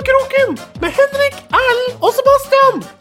Kaffekroken med Henrik, Erlend og Sebastian.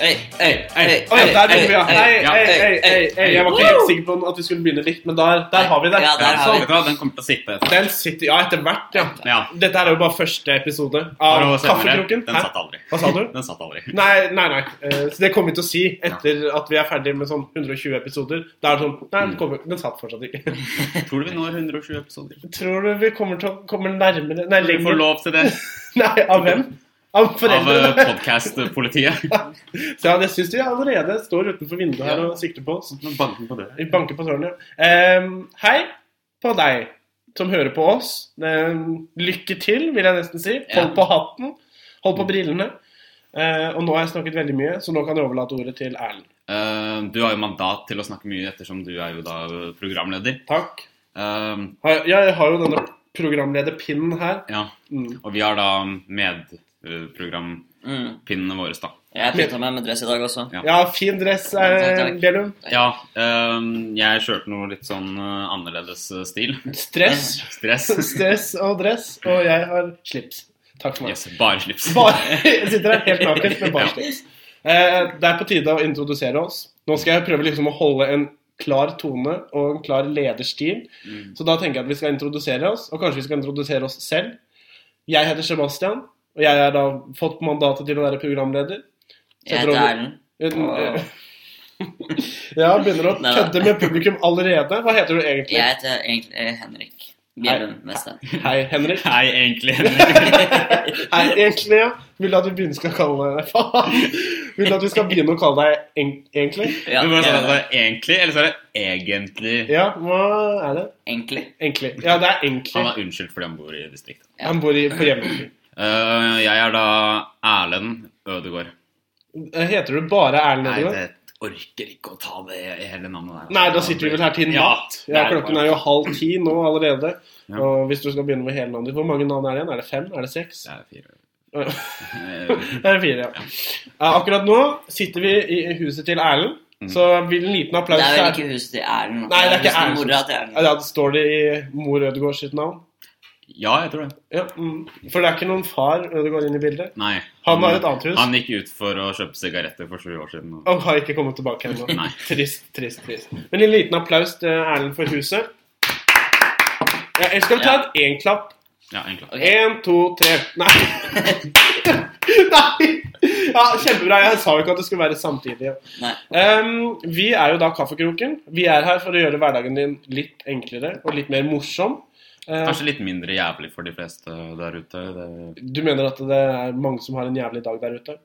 Hei, hei, hei, Å ja, der begynner vi, ja. Hei, hei, hei, hei, hei. Jeg var ikke helt sikker på at vi skulle begynne likt, men der, der har vi det. Ja, der har vi den kommer til å sitte. Den sitter Ja, etter hvert, ja. Ja. Dette her er jo bare første episode av Kaffekroken. Den satt aldri. Hva sa du? Den satt aldri. Nei, nei, nei. Eh, Så det kommer vi til å si etter at vi er ferdig med sånn 120 episoder. Da er det sånn Nei, den, kommer, den satt fortsatt ikke. Tror du vi når 120 episoder? Tror du vi kommer til å komme nærmere Nei, Vi får lov til det Nei, av hvem? Av av podkast-politiet. Ja, det syns de allerede står utenfor vinduet her og sikter på oss. Banken på døren. Vi banker på døren, ja. Um, hei på deg som hører på oss. Um, lykke til, vil jeg nesten si. Hold på hatten. Hold på brillene. Uh, og nå har jeg snakket veldig mye, så nå kan jeg overlate ordet til Erlend. Uh, Du har jo mandat til å snakke mye, ettersom du er jo da programleder. Takk. Eh, Har- jeg har jo denne programlederpinnen her. Ja, Mm. og vi har da medprogrampinnene Mm. våre, da. Jeg pynta meg med dress i dag også. Ja. Ja, fin dress, eh, takk. Ja, Um, jeg kjørte noe litt sånn eh, annerledes eh, stil. Stress. Stress. Stress og dress. Og jeg har slips. Takk for meg. Yes, bare slips. Bare, jeg sitter her helt naken med bare Ja. slips. Eh, det er på tide å introdusere oss. Nå skal jeg prøve liksom å holde en klar tone og en klar lederstil. Mm. Så da tenker jeg at vi skal introdusere oss, og kanskje vi skal introdusere oss selv. Jeg heter Sebastian, og jeg har da fått mandatet til å være programleder. Jeg heter Erlend. Ja, begynner å kødde med publikum allerede. Hva heter du egentlig? Jeg heter egentlig eh, Henrik Mester. Hei, Henrik. Hei, egentlig, Henrik. Hei, egentlig, ja. Vil du at vi begynner skal kalle deg Faen! Vil du at vi skal begynne å kalle deg en, egentlig? Ja, Du må si at det er egentlig, eller så er det egentlig. Ja, hva er det? Enkli. Enkli. Ja, det er Han er unnskyldt fordi han bor i distriktet. Han bor i, på hjemmefri. Eh, jeg er da Erlend Ødegård. Heter du bare Erlend Ødegård? Nei, det orker ikke å ta det hele navnet der. Nei, da sitter vi vel her til natt. det Ja, klokken er jo halv ti nå allerede. Ja. Og hvis du skal begynne med hele navnet hvor mange navn er det igjen? Er det fem? Er det seks? Det er fire. Det Eh, er fire, ja. ja. Akkurat nå sitter vi i huset til Erlend, Mm. så vil en liten Det er vel ikke huset til Erlend. Nei, det er ikke Erlend. Erlend. Ja, det står det i mor Ødegaard sitt navn. Ja, jeg tror det. Ja, mm. For det er ikke noen far Ødegaard inn i bildet. Nei. Han har et annet hus. Han gikk ut for å kjøpe sigaretter for sju år siden. Og... Og har ikke kommet tilbake ennå. Trist, trist, trist. Men en liten applaus til Erlend for huset. Ja, jeg skal ta Ja. et én-klapp. Ja, en klapp. Én, to, tre Nei! Nei! Ja, Kjempebra. Jeg sa jo ikke at det skulle være samtidig. Ja. Ehm, vi er jo da Kaffekroken. Vi er her for å gjøre hverdagen din litt enklere og litt mer morsom. Eh, Kanskje litt mindre jævlig for de fleste der ute. Du mener at det er mange som har en jævlig dag der ute?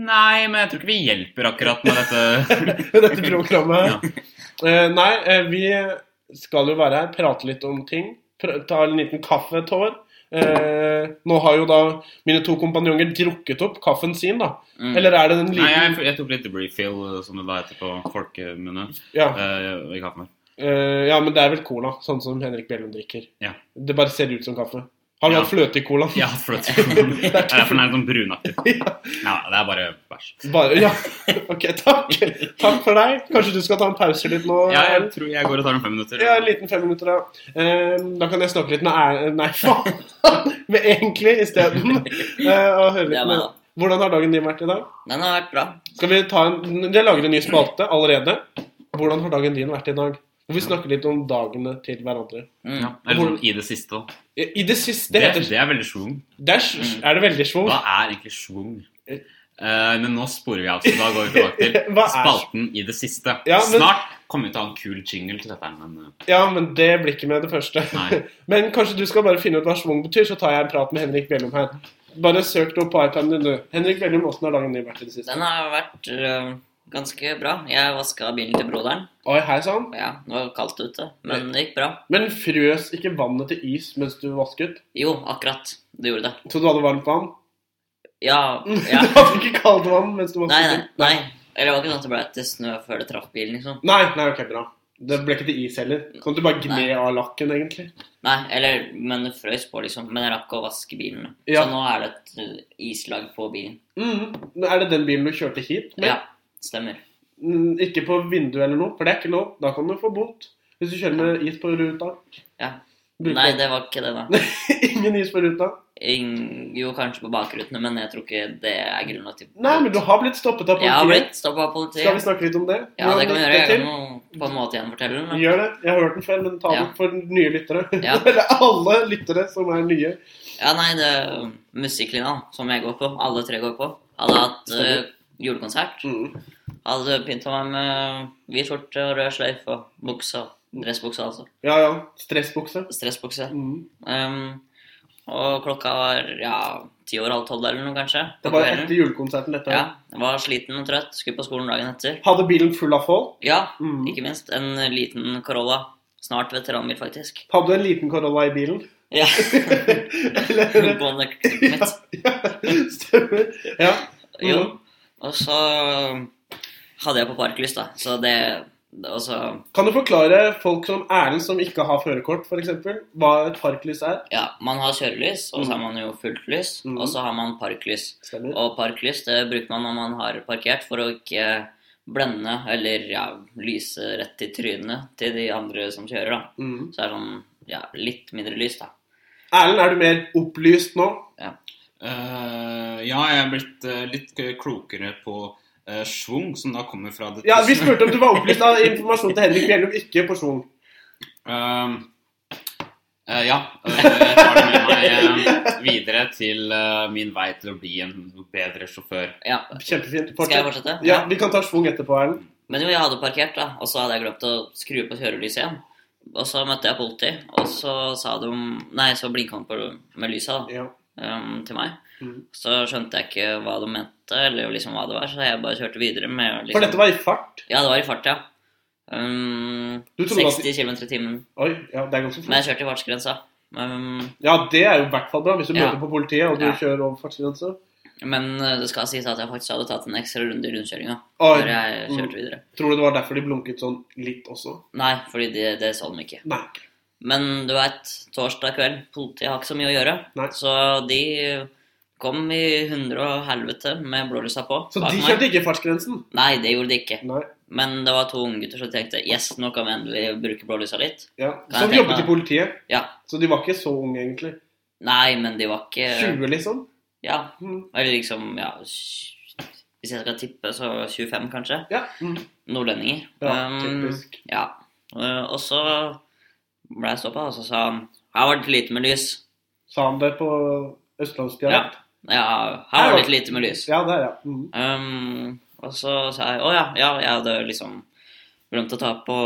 Nei, men jeg tror ikke vi hjelper akkurat med dette. Dette programmet? Ja. Eh, nei, eh, vi skal jo være her, prate litt om ting. Ta en liten kaffetår. Eh, nå har jo da mine to kompanjonger drukket opp kaffen sin, da. Mm. Eller er det den Nei, liten jeg, jeg tok litt refill, som det da heter på folkemunne, ja, eh, i kaffen her. Eh, ja, men det er vel cola, sånn som Henrik Bjellum drikker. Ja. Det bare ser ut som kaffe. Har du Ja. hatt fløte i colaen? Ja, for det det er derfor den er sånn brunaktig. Ja, det er bare bæsj. Bare, ja. Ok, takk. Takk for deg. Kanskje du skal ta en pause litt nå? Ja, jeg tror jeg går og tar en fem minutter. Ja, en liten fem minutter, ja. Uh, da kan jeg snakke litt med Erlend Nei, faen! med egentlig isteden. Uh, og høre litt med da. Hvordan har dagen din vært i dag? Den har vært bra. Skal vi ta en Jeg lager en ny spalte allerede. Hvordan har dagen din vært i dag? Og vi snakker litt om dagene til hverandre. Mm. Ja, eller sånn i det siste. I i det siste Det, Det heter det er veldig schwung. Dash. Er det veldig schwung? Hva er egentlig schwung? Uh, men nå sporer vi av, så da går vi tilbake til er- spalten i det siste. Ja, men- Snart kommer vi til å ha en kul jingle til dette, men eh, Ja, men det blir ikke med det første. Men kanskje du skal bare finne ut hva schwung betyr, så tar jeg en prat med Henrik Bjellum her. Bare søk det opp på iPaden din, du. Henrik Bjellum, åssen har dagen din vært i det siste? Den har vært øh, ganske bra. Jeg vaska bilen til broderen. Oi, hei sann. Ja, det var kaldt ute, men det gikk bra. Men frøs ikke vannet til is mens du vasket? Jo, akkurat. Det gjorde det. Så du hadde varmt vann? Ja, ja. Du hadde ikke kaldt vann mens du vasket? nei. nei. Eller det var ikke sånn at det ble til snø før det traff bilen, liksom. Nei, nei, ok, bra. Det ble ikke til is heller. Kan du bare gni av lakken, egentlig? Nei, eller, men det frøs på, liksom. Men jeg rakk å vaske bilen. Ja. Så nå er det et øh, islag på bilen. Mm. Er det den bilen du kjørte hit med? Ja, stemmer. Mm, ikke på vinduet eller noe, for det er ikke lov. Da kan du få bot. Hvis du kjører med is på ruta. Ja. Bruker Nei, det var ikke det, da. Ingen is på ruta? Ing, jo, kanskje på bakrutene, men jeg tror ikke det er grunnen til Nei, men du har blitt stoppet av politiet. Jeg har blitt stoppet av politiet. Skal vi snakke litt om det? Ja, det kan vi gjøre. Jeg kan jo på en måte gjenfortelle den. Gjør det. Jeg har hørt den før, men ta Ja. den for nye lyttere. Ja. Eller alle lyttere som er nye. Ja, nei, det er musikklinja som jeg går på, alle tre går på, hadde hatt julekonsert. Mm. Hadde pynta meg med hvit skjorte og rød sløyfe og buksa. Dressbuksa, altså. Ja, ja. Stressbukse. Stressbukse. Mm. Um, og klokka var ja, ti over halv tolv eller noe, kanskje. Det var etter julekonserten, dette. Ja, jeg var sliten og trøtt. Skulle på skolen dagen etter. Hadde bilen full av folk. Ja, Mm. ikke minst. En liten Corolla. Snart veteranbil, faktisk. Hadde du en liten Corolla i bilen? Ja. Eller mitt. ja, stemmer. Ja. Jo. Mm. Og så hadde jeg på parklys, da. Så det Og så Kan du forklare folk som Erlend som ikke har førerkort, f.eks., hva et parklys er? Ja, man har kjørelys, og så har man jo fullt lys, Mm. og så har man parklys. Stemmer. Og parklys det bruker man når man har parkert for å ikke blende eller ja, lyse rett i trynet til de andre som kjører, da. Mm. Så er det sånn ja, litt mindre lys, da. Erlend, er du mer opplyst nå? Eh, ja, jeg er blitt uh, litt klokere på uh, schwung, som da kommer fra det Ja, Vi spurte om du var opplyst av informasjon til Henrik Bjellum, ikke på Ehm, Uh, ja. jeg tar det med meg videre til min vei til å bli en bedre sjåfør. Ja. Kjempefint. Skal jeg fortsette? Ja, Vi kan ta schwung etterpå, Erlend. Men jo, jeg hadde parkert, da, og så hadde jeg glemt å skru på kjørelyset igjen. Og så møtte jeg politi, og så sa de Nei, så blinka han på med lysa, da. Ja. Um, til meg. Mm. Så skjønte jeg ikke hva de mente, eller liksom hva det var, så jeg bare kjørte videre med liksom For dette var i fart. Ja, det var i fart, ja. Um, Du trodde at- 60 km i timen. Oi, ja, det er ganske Men jeg kjørte i fartsgrensa. Um, Ja, det er jo i hvert fall bra, hvis du Ja. møter på politiet og du Ja. kjører over fartsgrensa. men uh, det skal sies at jeg faktisk hadde tatt en ekstra runde i rundkjøringa før jeg kjørte Mm. videre. Tror du det var derfor de blunket sånn litt også? Nei, fordi det, det så de ikke. Nei. Men du veit, torsdag kveld, politiet har ikke så mye å gjøre. Nei. Så de kom i hundre og helvete med blålysa på. Så de kjørte ikke fartsgrensen? Nei, det gjorde de ikke. Nei. Men det var to unggutter som tenkte yes, nå kan vi endelig bruke blålysa litt. Ja. Som jobbet i politiet. Ja. Så de var ikke så unge, egentlig. Nei, men de var ikke 20, liksom? Ja, Mm. eller liksom ja, Hvis jeg skal tippe, så 25, kanskje. Ja. Mm. Nordlendinger. ja Um, typisk. ja. Uh, og så ble stoppa, og så sa han her var det lite med lys. Sa han det på østlandsdialekt? Ja, her var det litt lite med lys. Ja, der, ja. Mm. Um, og så sa jeg å ja, ja, jeg hadde liksom glemt å ta på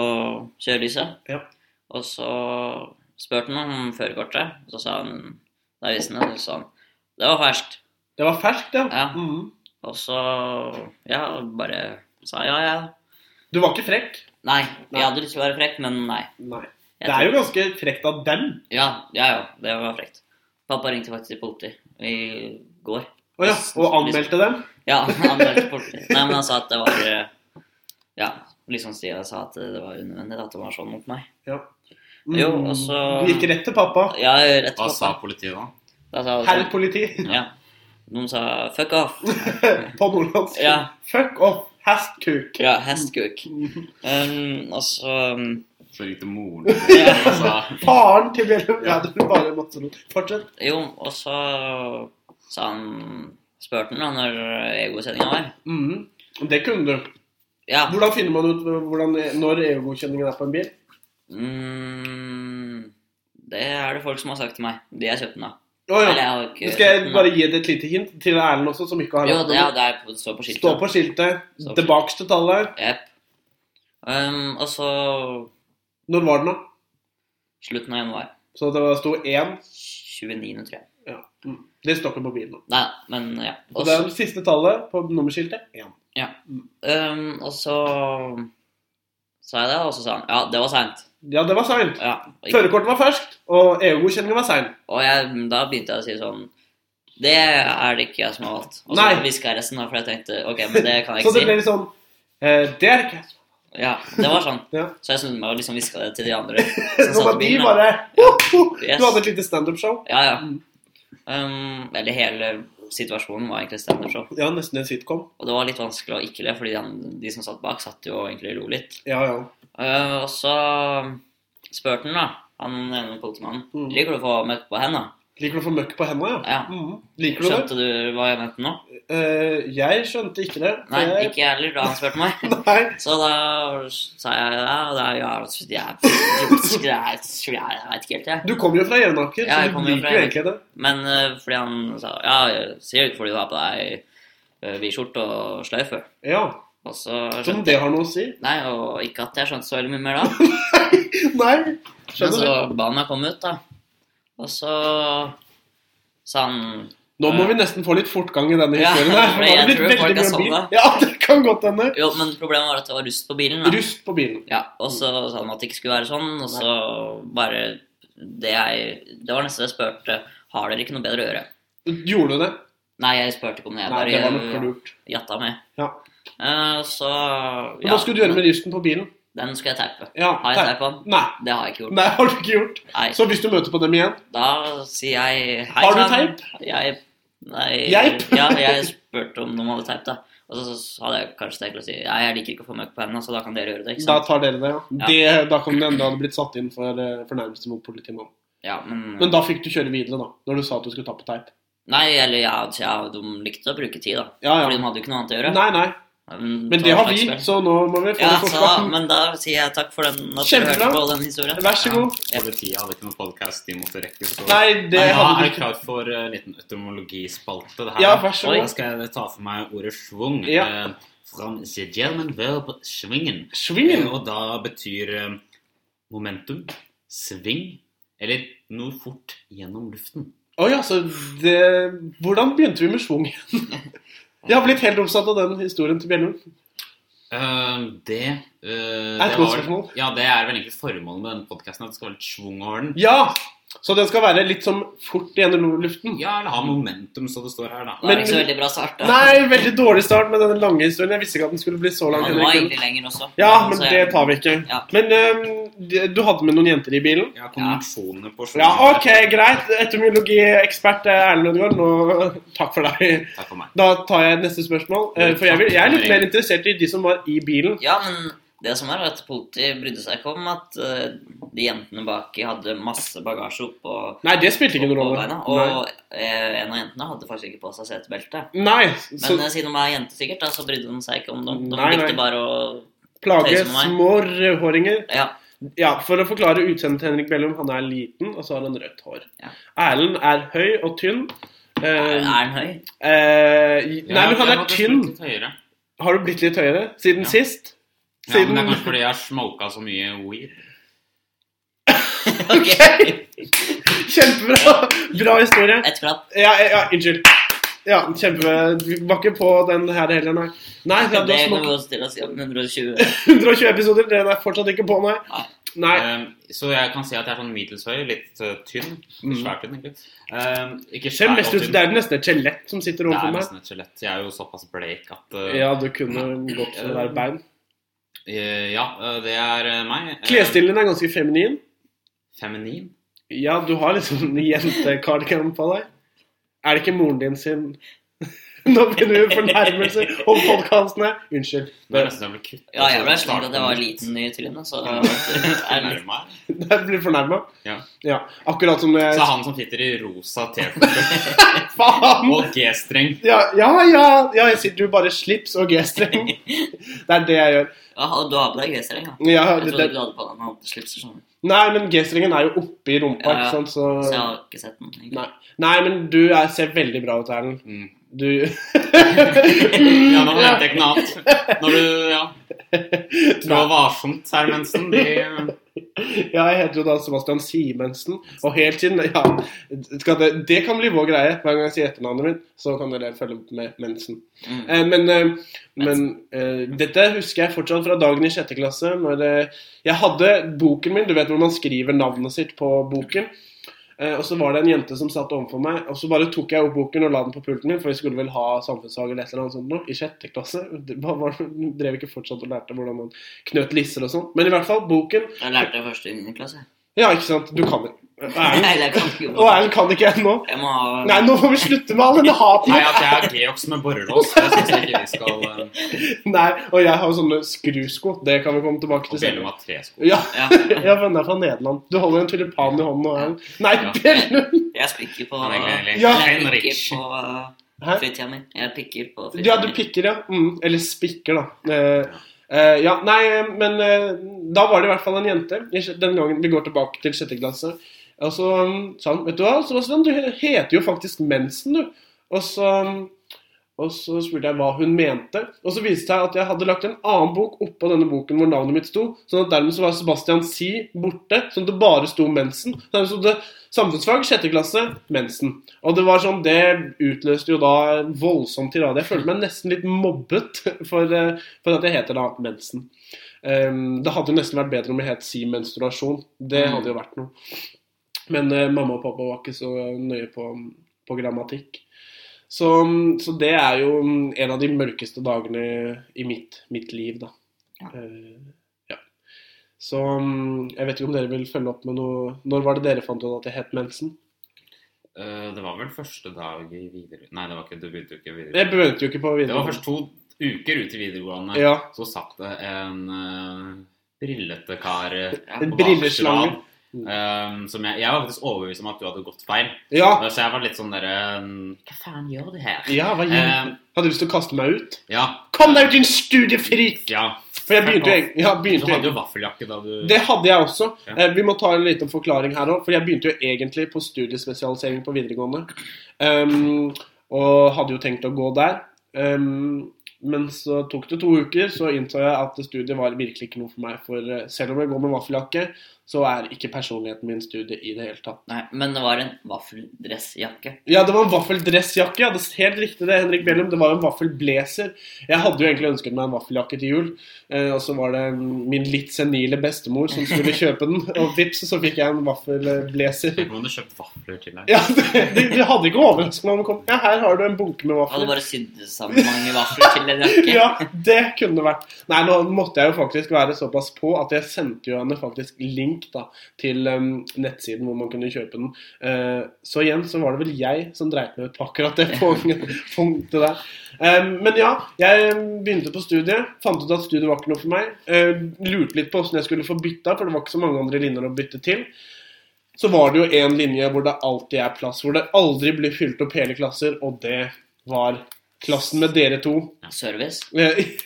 kjørelyset. Ja. Og så spurte han om førerkortet, og så sa han da viste han det, så sa han det var ferskt. Det var ferskt, ja. Ja. Mm. Og så ja, bare sa ja, ja. Du var ikke frekk? Nei, Nei. jeg hadde lyst til å være frekk, men nei. Nei. Jeg Det er jo ganske frekt av dem. Ja, ja, ja, det var frekt. Pappa ringte faktisk til politi i går. Oh, ja. Og anmeldte dem? Ja, han politiet. politi. Nei, men han sa at det var eh, Ja, liksom Stia sa at det var unødvendig at det var sånn mot meg. Ja. Jo, og så- Du gikk rett til pappa. Ja, rett til pappa. Hva sa politiet da? Da sa Herr politi. Ja. Noen sa 'fuck off'. På nordlandsk. Ja. Fuck off, hestkuk. Ja, hestkuk. Um, og så um, Så ringte moren Ja. og sa Faren til Bjellum. Ja, det er bare måtte. Fortsett. Jo, og så sa han Spurte han da når egosendinga var. Mm. Det kunne du. Ja. Hvordan finner man ut hvordan, når EU-godkjenningen er på en bil? Mm, det er det folk som har sagt til meg. De har kjøpt den da. Oh, ja. Eller jeg har ikke Skal jeg bare gi deg et lite hint til Erlend også, som ikke har Jo, det, ja, det er på, står på skiltet. Stå på skiltet. Står på Det bakerste tallet. Yep. Um, og så Når var den, da? slutten av januar. Så det sto én. 29., tror jeg. Ja. Mm. Det står ikke på bilen. Nei, men ja. Og Og det er det siste tallet på nummerskiltet. Én. um, og så sa jeg det, og så sa han ja, det var seint. Ja, det var seint. Ja. og- Førerkortet var ferskt, og EU-godkjenningen var sein. Og jeg, da begynte jeg å si sånn Det er det ikke jeg som har valgt. Og så hviska jeg resten, da, for jeg tenkte ok, men det kan jeg ikke si. Så det ble litt sånn eh, Det er ikke jeg som Ja, det var sånn. Ja. Så jeg snudde meg og liksom hviska det til de andre. Nå var de da. bare oh. Yes. Du hadde et lite standup-show. Ja, ja. Mm. Um, eller hele situasjonen var egentlig standup-show. Ja, nesten en sitcom. Og det var litt vanskelig å ikke le, fordi de, de som satt bak, satt jo og egentlig lo litt. Ja, ja. Uh, og så spurte han, da. Han ene politimannen. Mm. Liker du å få møkk på hendene? Liker du å få møkk på hendene, ja? Ja. Mhm. Liker du det? Skjønte du hva jeg mente nå? Uh, jeg skjønte ikke det. Nei, jeg... ikke jeg heller, da han spurte meg. Så da sa jeg ja, det er ja, jeg, jeg, jeg, vet ikke helt, jeg. Du kommer jo fra Jevnaker, Ja, så du liker jo egentlig det. Men uh, fordi han sa ja, ser ikke fordi du har på deg uh, vid skjorte og sløyfe. Ja, Og så Som det har noe å si. Nei, og ikke at jeg skjønte så veldig mye mer da. Nei, Men skjønner så du. ba han meg komme ut, da. Og så sa han Nå må vi nesten få litt fortgang i denne Ja, historien her. for jeg tror folk har sånn, Ja, det kan godt hende. Jo, men problemet var at det var rust på bilen. da. Rust på bilen. Ja, og så sa han at det ikke skulle være sånn, og så bare Det jeg Det var nesten jeg spurte Har dere ikke noe bedre å gjøre? Gjorde du det? Nei, jeg spurte ikke om det. Jeg Nei, det var nok lurt. jatta med. Ja. Uh, så Men hva skulle du gjøre med rusten på bilen? Den skal jeg teipe. Ja, Har jeg teipa teip den? Nei. Det har jeg ikke gjort. Nei, har du ikke gjort. Nei. Så hvis du møter på dem igjen Da sier jeg hei Har du teip? Jeg Nei? Ja, jeg spurte om noen hadde teip, da. Og så, så hadde jeg kanskje tenkt å si ja, jeg liker ikke å få møkk på hendene, så da kan dere gjøre det. ikke sant? Da tar dere det, ja. Det, da kan det enda ha blitt satt inn for eh, fornærmelse mot politimannen. Ja, men, Men da fikk du kjøre videre, da. Når du sa at du skulle ta på teip. Nei, eller ja, ja, de likte å bruke tid, da. Ja, ja. Fordi de hadde jo ikke noe annet å gjøre. Nei, nei. Men, Men det har vi, så nå må vi få Ja, det fortgang. men da sier jeg takk for den at Kjempebra. du hørte på den historien. Vær så god. Politiet hadde ikke noen podkast de måtte rekke. Så. Nei, det Nei, ja, hadde er du ikke. klart for en liten etymologispalte? Ja, vær så god. Da skal jeg ta for meg ordet schwung. Ja. Eh, from the German verb schwingen. Svingen. Eh, og da betyr eh, momentum, sving, eller noe fort gjennom luften. Å ja, så det Hvordan begynte vi med schwung igjen? Jeg har blitt helt oppsatt av den historien til Bjellum. Uh, det eh, Er et det godt spørsmål. Ja, det er vel egentlig formålet med denne podkasten, at det skal være litt schwung over den. Ja! Så den skal være litt som fort gjennom luften. Ja, eller ha momentum, så det står her, da. Det var Men- ikke så veldig bra start, da. Nei, veldig dårlig start med denne lange historien. Jeg visste ikke at den skulle bli så lang. Den var egentlig lenger også. Ja, men Så det tar vi ikke. Ja. Men um, du hadde med noen jenter i bilen? Ja, konvensjonene på sjøen. Ja, ok, greit. Etymologiekspert eh, Erlend Ødegaard, nå takk for deg. Takk for meg. Da tar jeg neste spørsmål. Eh, For jeg, vil, jeg er litt mer interessert i de som var i bilen. Ja, men det som er at politiet brydde seg ikke om at uh, de jentene baki hadde masse bagasje oppå Nei, det spilte ikke noen rolle. beina. Og eh, en av jentene hadde faktisk ikke på seg setebelte. Nei. Men Så eh, siden hun er jente, sikkert, da, så brydde hun seg ikke om dem. De Nei, likte bare å plage små rødhåringer. Ja. Ja, For å forklare utseendet til Henrik Bellum, han er liten, og så har han rødt hår. Ja. Erlend er høy og tynn. Er Eh, er han høy? Uh, nei, men han er tynn. Har du blitt litt høyere siden Ja. sist? Ja, men det er kanskje fordi jeg har smoka så mye weed. Ok. Kjempebra! Bra historie. Et klapp. Ja, ja, ja unnskyld. Ja, kjempe... Vi var ikke på den her heller, nei. Nei, ja, Det kan vi stille oss i om 120. 120 episoder. Den er fortsatt ikke på, nei. Nei. Nei. Um, så jeg kan si at jeg er sånn middels høy, litt uh, tynn. Mm. Svært tynn, egentlig. Um, ikke svær mest tynn. det er nesten et skjelett som sitter overfor meg. Det er nesten et skjelett. Jeg er jo såpass bleik at uh, Ja, du kunne gått for det der bein. Eh, Ja, eh, det er eh, meg. Klesstilen er ganske feminin. Feminin. Ja, du har liksom jente-cardigan på deg. Er det ikke moren din sin Nå begynner vi fornærmelser om podkastene. Unnskyld. Det er nesten jeg blir kutt. Ja, jeg ble slengt at jeg var liten i trynet, så det blir fornærma. Ja. Akkurat som jeg Så han som sitter i rosa T-skjorte Faen! og G-streng Ja, ja, ja, ja, jeg sier du bare slips og G-streng. Det er det jeg gjør. Ja, du har på deg G-streng, ja. Ja, Jeg trodde det, du hadde på deg med slips sånn. nei, men G-strengen er jo oppi rumpa, Ja, ja. ikke sant, så Så jeg har ikke sett den. Nei, nei men du er, ser veldig bra ut, Erlend. mm. Du Ja, nå venter jeg ikke noe annet. Når du ja, trå varsomt, Hermensen. De Ja, jeg heter jo da Sebastian Simensen, og helt siden Ja, skal det, det kan bli vår greie. Hver gang jeg sier etternavnet mitt, så kan dere følge opp med mensen. Mm. Eh, men eh, men eh, dette husker jeg fortsatt fra dagen i sjette klasse. Når eh, jeg hadde boken min, du vet hvor man skriver navnet sitt på boken. Eh, og så var det en jente som satt overfor meg, og så bare tok jeg opp boken og la den på pulten min, for vi skulle vel ha samfunnsfag eller et eller annet sånt noe, i sjette klasse. Var, drev ikke fortsatt og lærte hvordan man knøt lisser og sånn. Men i hvert fall, boken Jeg lærte det først i niende klasse. Ja, ikke sant. Du kan det. Erlend Nei, kan ikke Og Erlend kan ikke ennå. Nei, nå får vi slutte med all denne haten. Nei, at jeg har Geox med borrelås, det syns jeg ikke vi skal uh, Nei, og jeg har jo sånne skrusko. Det kan vi komme tilbake til Bellum senere. har tresko. Ja, Ja, ja, for den er fra Nederland. Du holder en tulipan i hånden og Erlend. Nei, Ja. Bellum! jeg spikker på Han er egentlig- egentlig Ja. Jeg pikker på uh, Hæ? fritida mi. Jeg pikker på Ja, du pikker, ja. Mm, eller spikker, da. Eh, eh, ja, nei, men eh, da var det i hvert fall en jente. Den gangen vi går tilbake til sjette klasse. Og så mm, sa han Vet du hva, Sebastian, du heter jo faktisk Mensen, du. Og så, og så spurte jeg hva hun mente. Og så viste det seg at jeg hadde lagt en annen bok oppå denne boken hvor navnet mitt sto. Sånn at dermed så var Sebastian Si borte, sånn at det bare sto Mensen. Dermed sto det samfunnsfag, sjette klasse, Mensen. Og det var sånn, det utløste jo da voldsom tirade. Jeg følte meg nesten litt mobbet for, for at jeg heter da Mensen. Um, det hadde jo nesten vært bedre om jeg het Si menstruasjon. Det hadde jo vært noe. Men eh, mamma og pappa var ikke så nøye på, på grammatikk. Så, så det er jo en av de mørkeste dagene i mitt, mitt liv, da. Ja. Eh, ja. Så mm, jeg vet ikke om dere vil følge opp med noe Når var det dere fant ut at jeg het Mensen? Uh, det var vel første dag i videregående Nei, det var ikke, du begynte jo ikke videregående. Jeg begynte jo ikke på videregående. Det var først to uker ut i videregående. Ja. Så satt det en uh, brillete kar uh, på bakerste rad. Um, som jeg, jeg var faktisk overbevist om at du hadde gått feil. Ja, Så jeg var litt sånn derre um, Hva faen gjør du her? ja hva gjør Um, Hadde du lyst til å kaste meg ut? ja. Kom deg ut, din studiefrik! ja. For jeg begynte jo Fuck eg- ja, Du begynte jo hadde jo vaffeljakke da du Det hadde jeg også. Ja. Eh, vi må ta en liten forklaring her òg, for jeg begynte jo egentlig på studiespesialisering på videregående. Um, og hadde jo tenkt å gå der. Um, men så tok det to uker, så innså jeg at studiet var virkelig ikke noe for meg. For eh, selv om jeg går med vaffeljakke, så er ikke personligheten min studie i det hele tatt. Nei, men det var en vaffeldressjakke. Ja, det var en vaffeldressjakke. Ja, det er helt riktig det, Henrik Bellum. Det var en vaffelblazer. Jeg hadde jo egentlig ønsket meg en vaffeljakke til jul. Eh, og så var det min litt senile bestemor som skulle kjøpe den. Og vips, så fikk jeg en vaffelblazer. Du hadde kjøpt vafler til deg. Ja, det, det, det hadde ikke overrasket meg om det kom. Ja, her har du en bunke med vafler. hadde bare sydd sammen mange vafler til en jakke. Ja, det kunne det vært. Nei, nå måtte jeg jo faktisk være såpass på at jeg sendte jo henne faktisk link da, til um, nettsiden hvor man kunne kjøpe den. Uh, så igjen så var det vel jeg som dreit meg ut på akkurat det punktet der. Um, men ja, jeg begynte på studiet. Fant ut at studiet var ikke noe for meg. Uh, lurte litt på hvordan jeg skulle få bytta, for det var ikke så mange andre linjer å bytte til. Så var det jo én linje hvor det alltid er plass, hvor det aldri blir fylt opp hele klasser, og det var klassen med dere to. Service.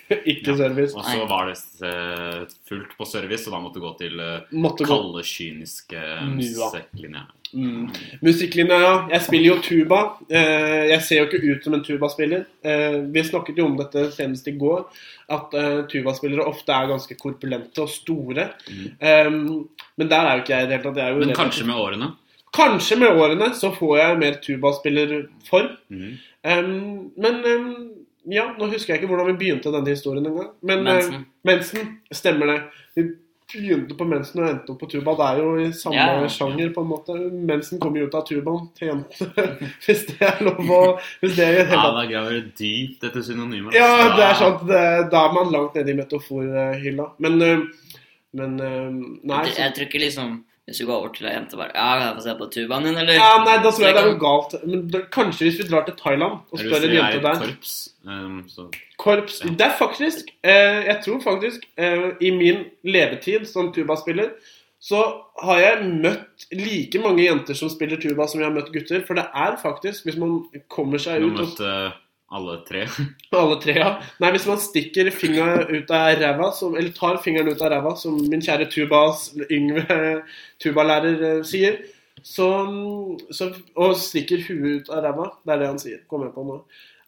Eh, ikke service. Og så var det eh, fullt på service, og da måtte du gå til måtte kalde, gå kyniske musikklinja. mm. Musikklinja, ja. Jeg spiller jo tuba. Eh, jeg ser jo ikke ut som en tubaspiller. Eh, vi snakket jo om dette senest i går, at eh, tubaspillere ofte er ganske korpulente og store. Mm. men der er jo ikke jeg i det hele tatt. Men kanskje med årene. Kanskje med årene så får jeg mer tubaspillerform. Mm. Um, men um, ja, nå husker jeg ikke hvordan vi begynte denne historien engang. Men uh, Mensen. mensen, stemmer det. Vi begynte på mensen og endte opp på tuba. Det er jo i samme Ja. sjanger, på en måte. Mensen kommer jo ut av tubaen til jentene. hvis det er lov å Hvis det er det Ja, da graver du dypt etter synonymer. Ja, altså. det er sant. Det, da er man langt nede i metaforhylla. Men uh, Men uh, Nei. Jeg, jeg tror ikke liksom Hvis du går over til ei jente bare Ja, kan jeg få se på tubaen din, eller? ja, nei, da tror jeg det er noe galt. Men da, kanskje hvis vi drar til Thailand og spør en jente der korps, um, så Korps. Ja. Det er faktisk eh, Jeg tror faktisk eh, I min levetid som tubaspiller så har jeg møtt like mange jenter som spiller tuba, som jeg har møtt gutter. For det er faktisk, hvis man kommer seg du ut og møtte alle tre. Alle tre, ja. Nei, hvis man stikker fingeren ut av ræva, eller tar fingeren ut av ræva, som min kjære tubas Yngve tubalærer eh, sier, så, så, og stikker huet ut av ræva, det er det han sier, kommer jeg på nå,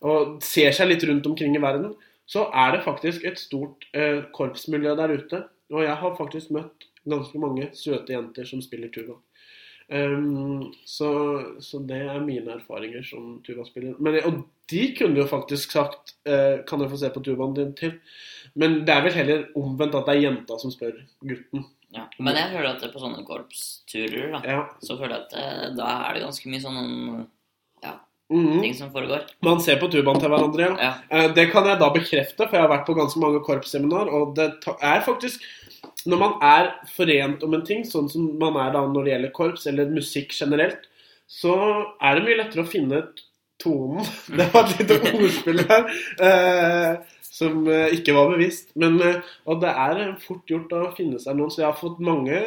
og ser seg litt rundt omkring i verden, så er det faktisk et stort eh, korpsmiljø der ute. Og jeg har faktisk møtt ganske mange søte jenter som spiller tuba. Ehm, så, så det er mine erfaringer som tubaspiller. Men, og de kunne jo faktisk sagt uh, Kan jeg få se på tubaen din til? Men det er vel heller omvendt at det er jenta som spør gutten. Ja. Men jeg føler at det på sånne korpsturer, da, Ja. så føler jeg at eh, da er det ganske mye sånne ja, Mhm. ting som foregår. Man ser på tubaen til hverandre, ja. Ja. Eh, Det kan jeg da bekrefte, for jeg har vært på ganske mange korpsseminar, og det er faktisk når man er forent om en ting, sånn som man er da når det gjelder korps eller musikk generelt, så er det mye lettere å finne tonen. Det var et lite ordspill her eh, som eh, ikke var bevisst. Men, eh, og det er fort gjort å finne seg noen, så jeg har fått mange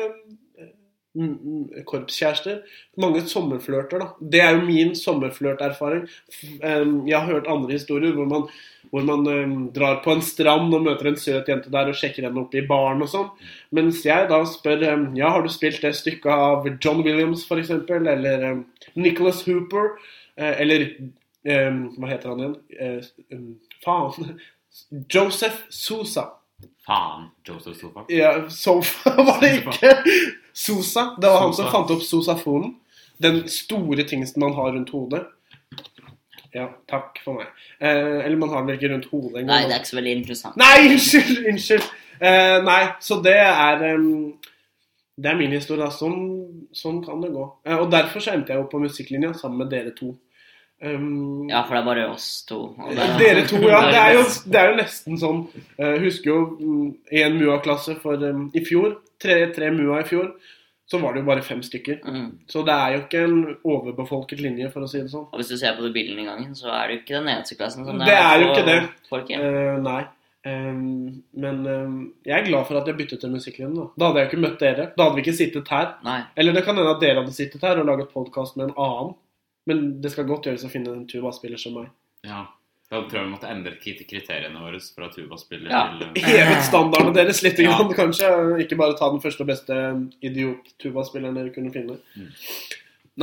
korpskjærester. Mange sommerflørter, da. Det er jo min sommerflørterfaring. Jeg har hørt andre historier hvor man, hvor man drar på en strand og møter en søt jente der og sjekker henne opp i baren og sånn. Mens jeg da spør ja, har du spilt det stykket av John Williams f.eks., eller Nicholas Hooper, eh, eller Hva heter han igjen? Eh, faen. Joseph Sousa. Faen, Joseph Sofa. Ja, Sofa var det ikke. Sosa. Det var han som fant opp sosafonen. Den store tingsten man har rundt hodet. Ja, takk for meg. Eh, eller man har den vel ikke rundt hodet engang. Nei, det er ikke så veldig interessant. Nei, unnskyld! Unnskyld. Eh, nei, så det er um, Det er min historie. da. Sånn, sånn kan det gå. Eh, og derfor så endte jeg jo på musikklinja sammen med dere to. Um, Ja, for det er bare oss to. det er- Dere to, ja. Det er jo, det er jo nesten sånn Jeg husker jo én en MUA-klasse for um, i fjor, tre, tre MUA i fjor, så var det jo bare fem stykker. Mm. Så det er jo ikke en overbefolket linje, for å si det sånn. Og hvis du ser på de bildene i gangen, så er det jo ikke den eneste klassen som Det er jo ikke det. Folk, ja. Uh, nei. Um, men um, jeg er glad for at jeg byttet til musikklinjen. Da. da hadde jeg ikke møtt dere. Da hadde vi ikke sittet her. Nei. Eller det kan hende at dere hadde sittet her og laget podkast med en annen. Men det skal godt gjøres å finne en tubaspiller som meg. Ja. Da tror jeg vi måtte endre kri- kriteriene våre fra tubaspiller Ja. til eh, Hevet standardene deres litt, Ja. grann, kanskje. Ikke bare ta den første og beste idiot-tubaspilleren dere kunne finne. Mm.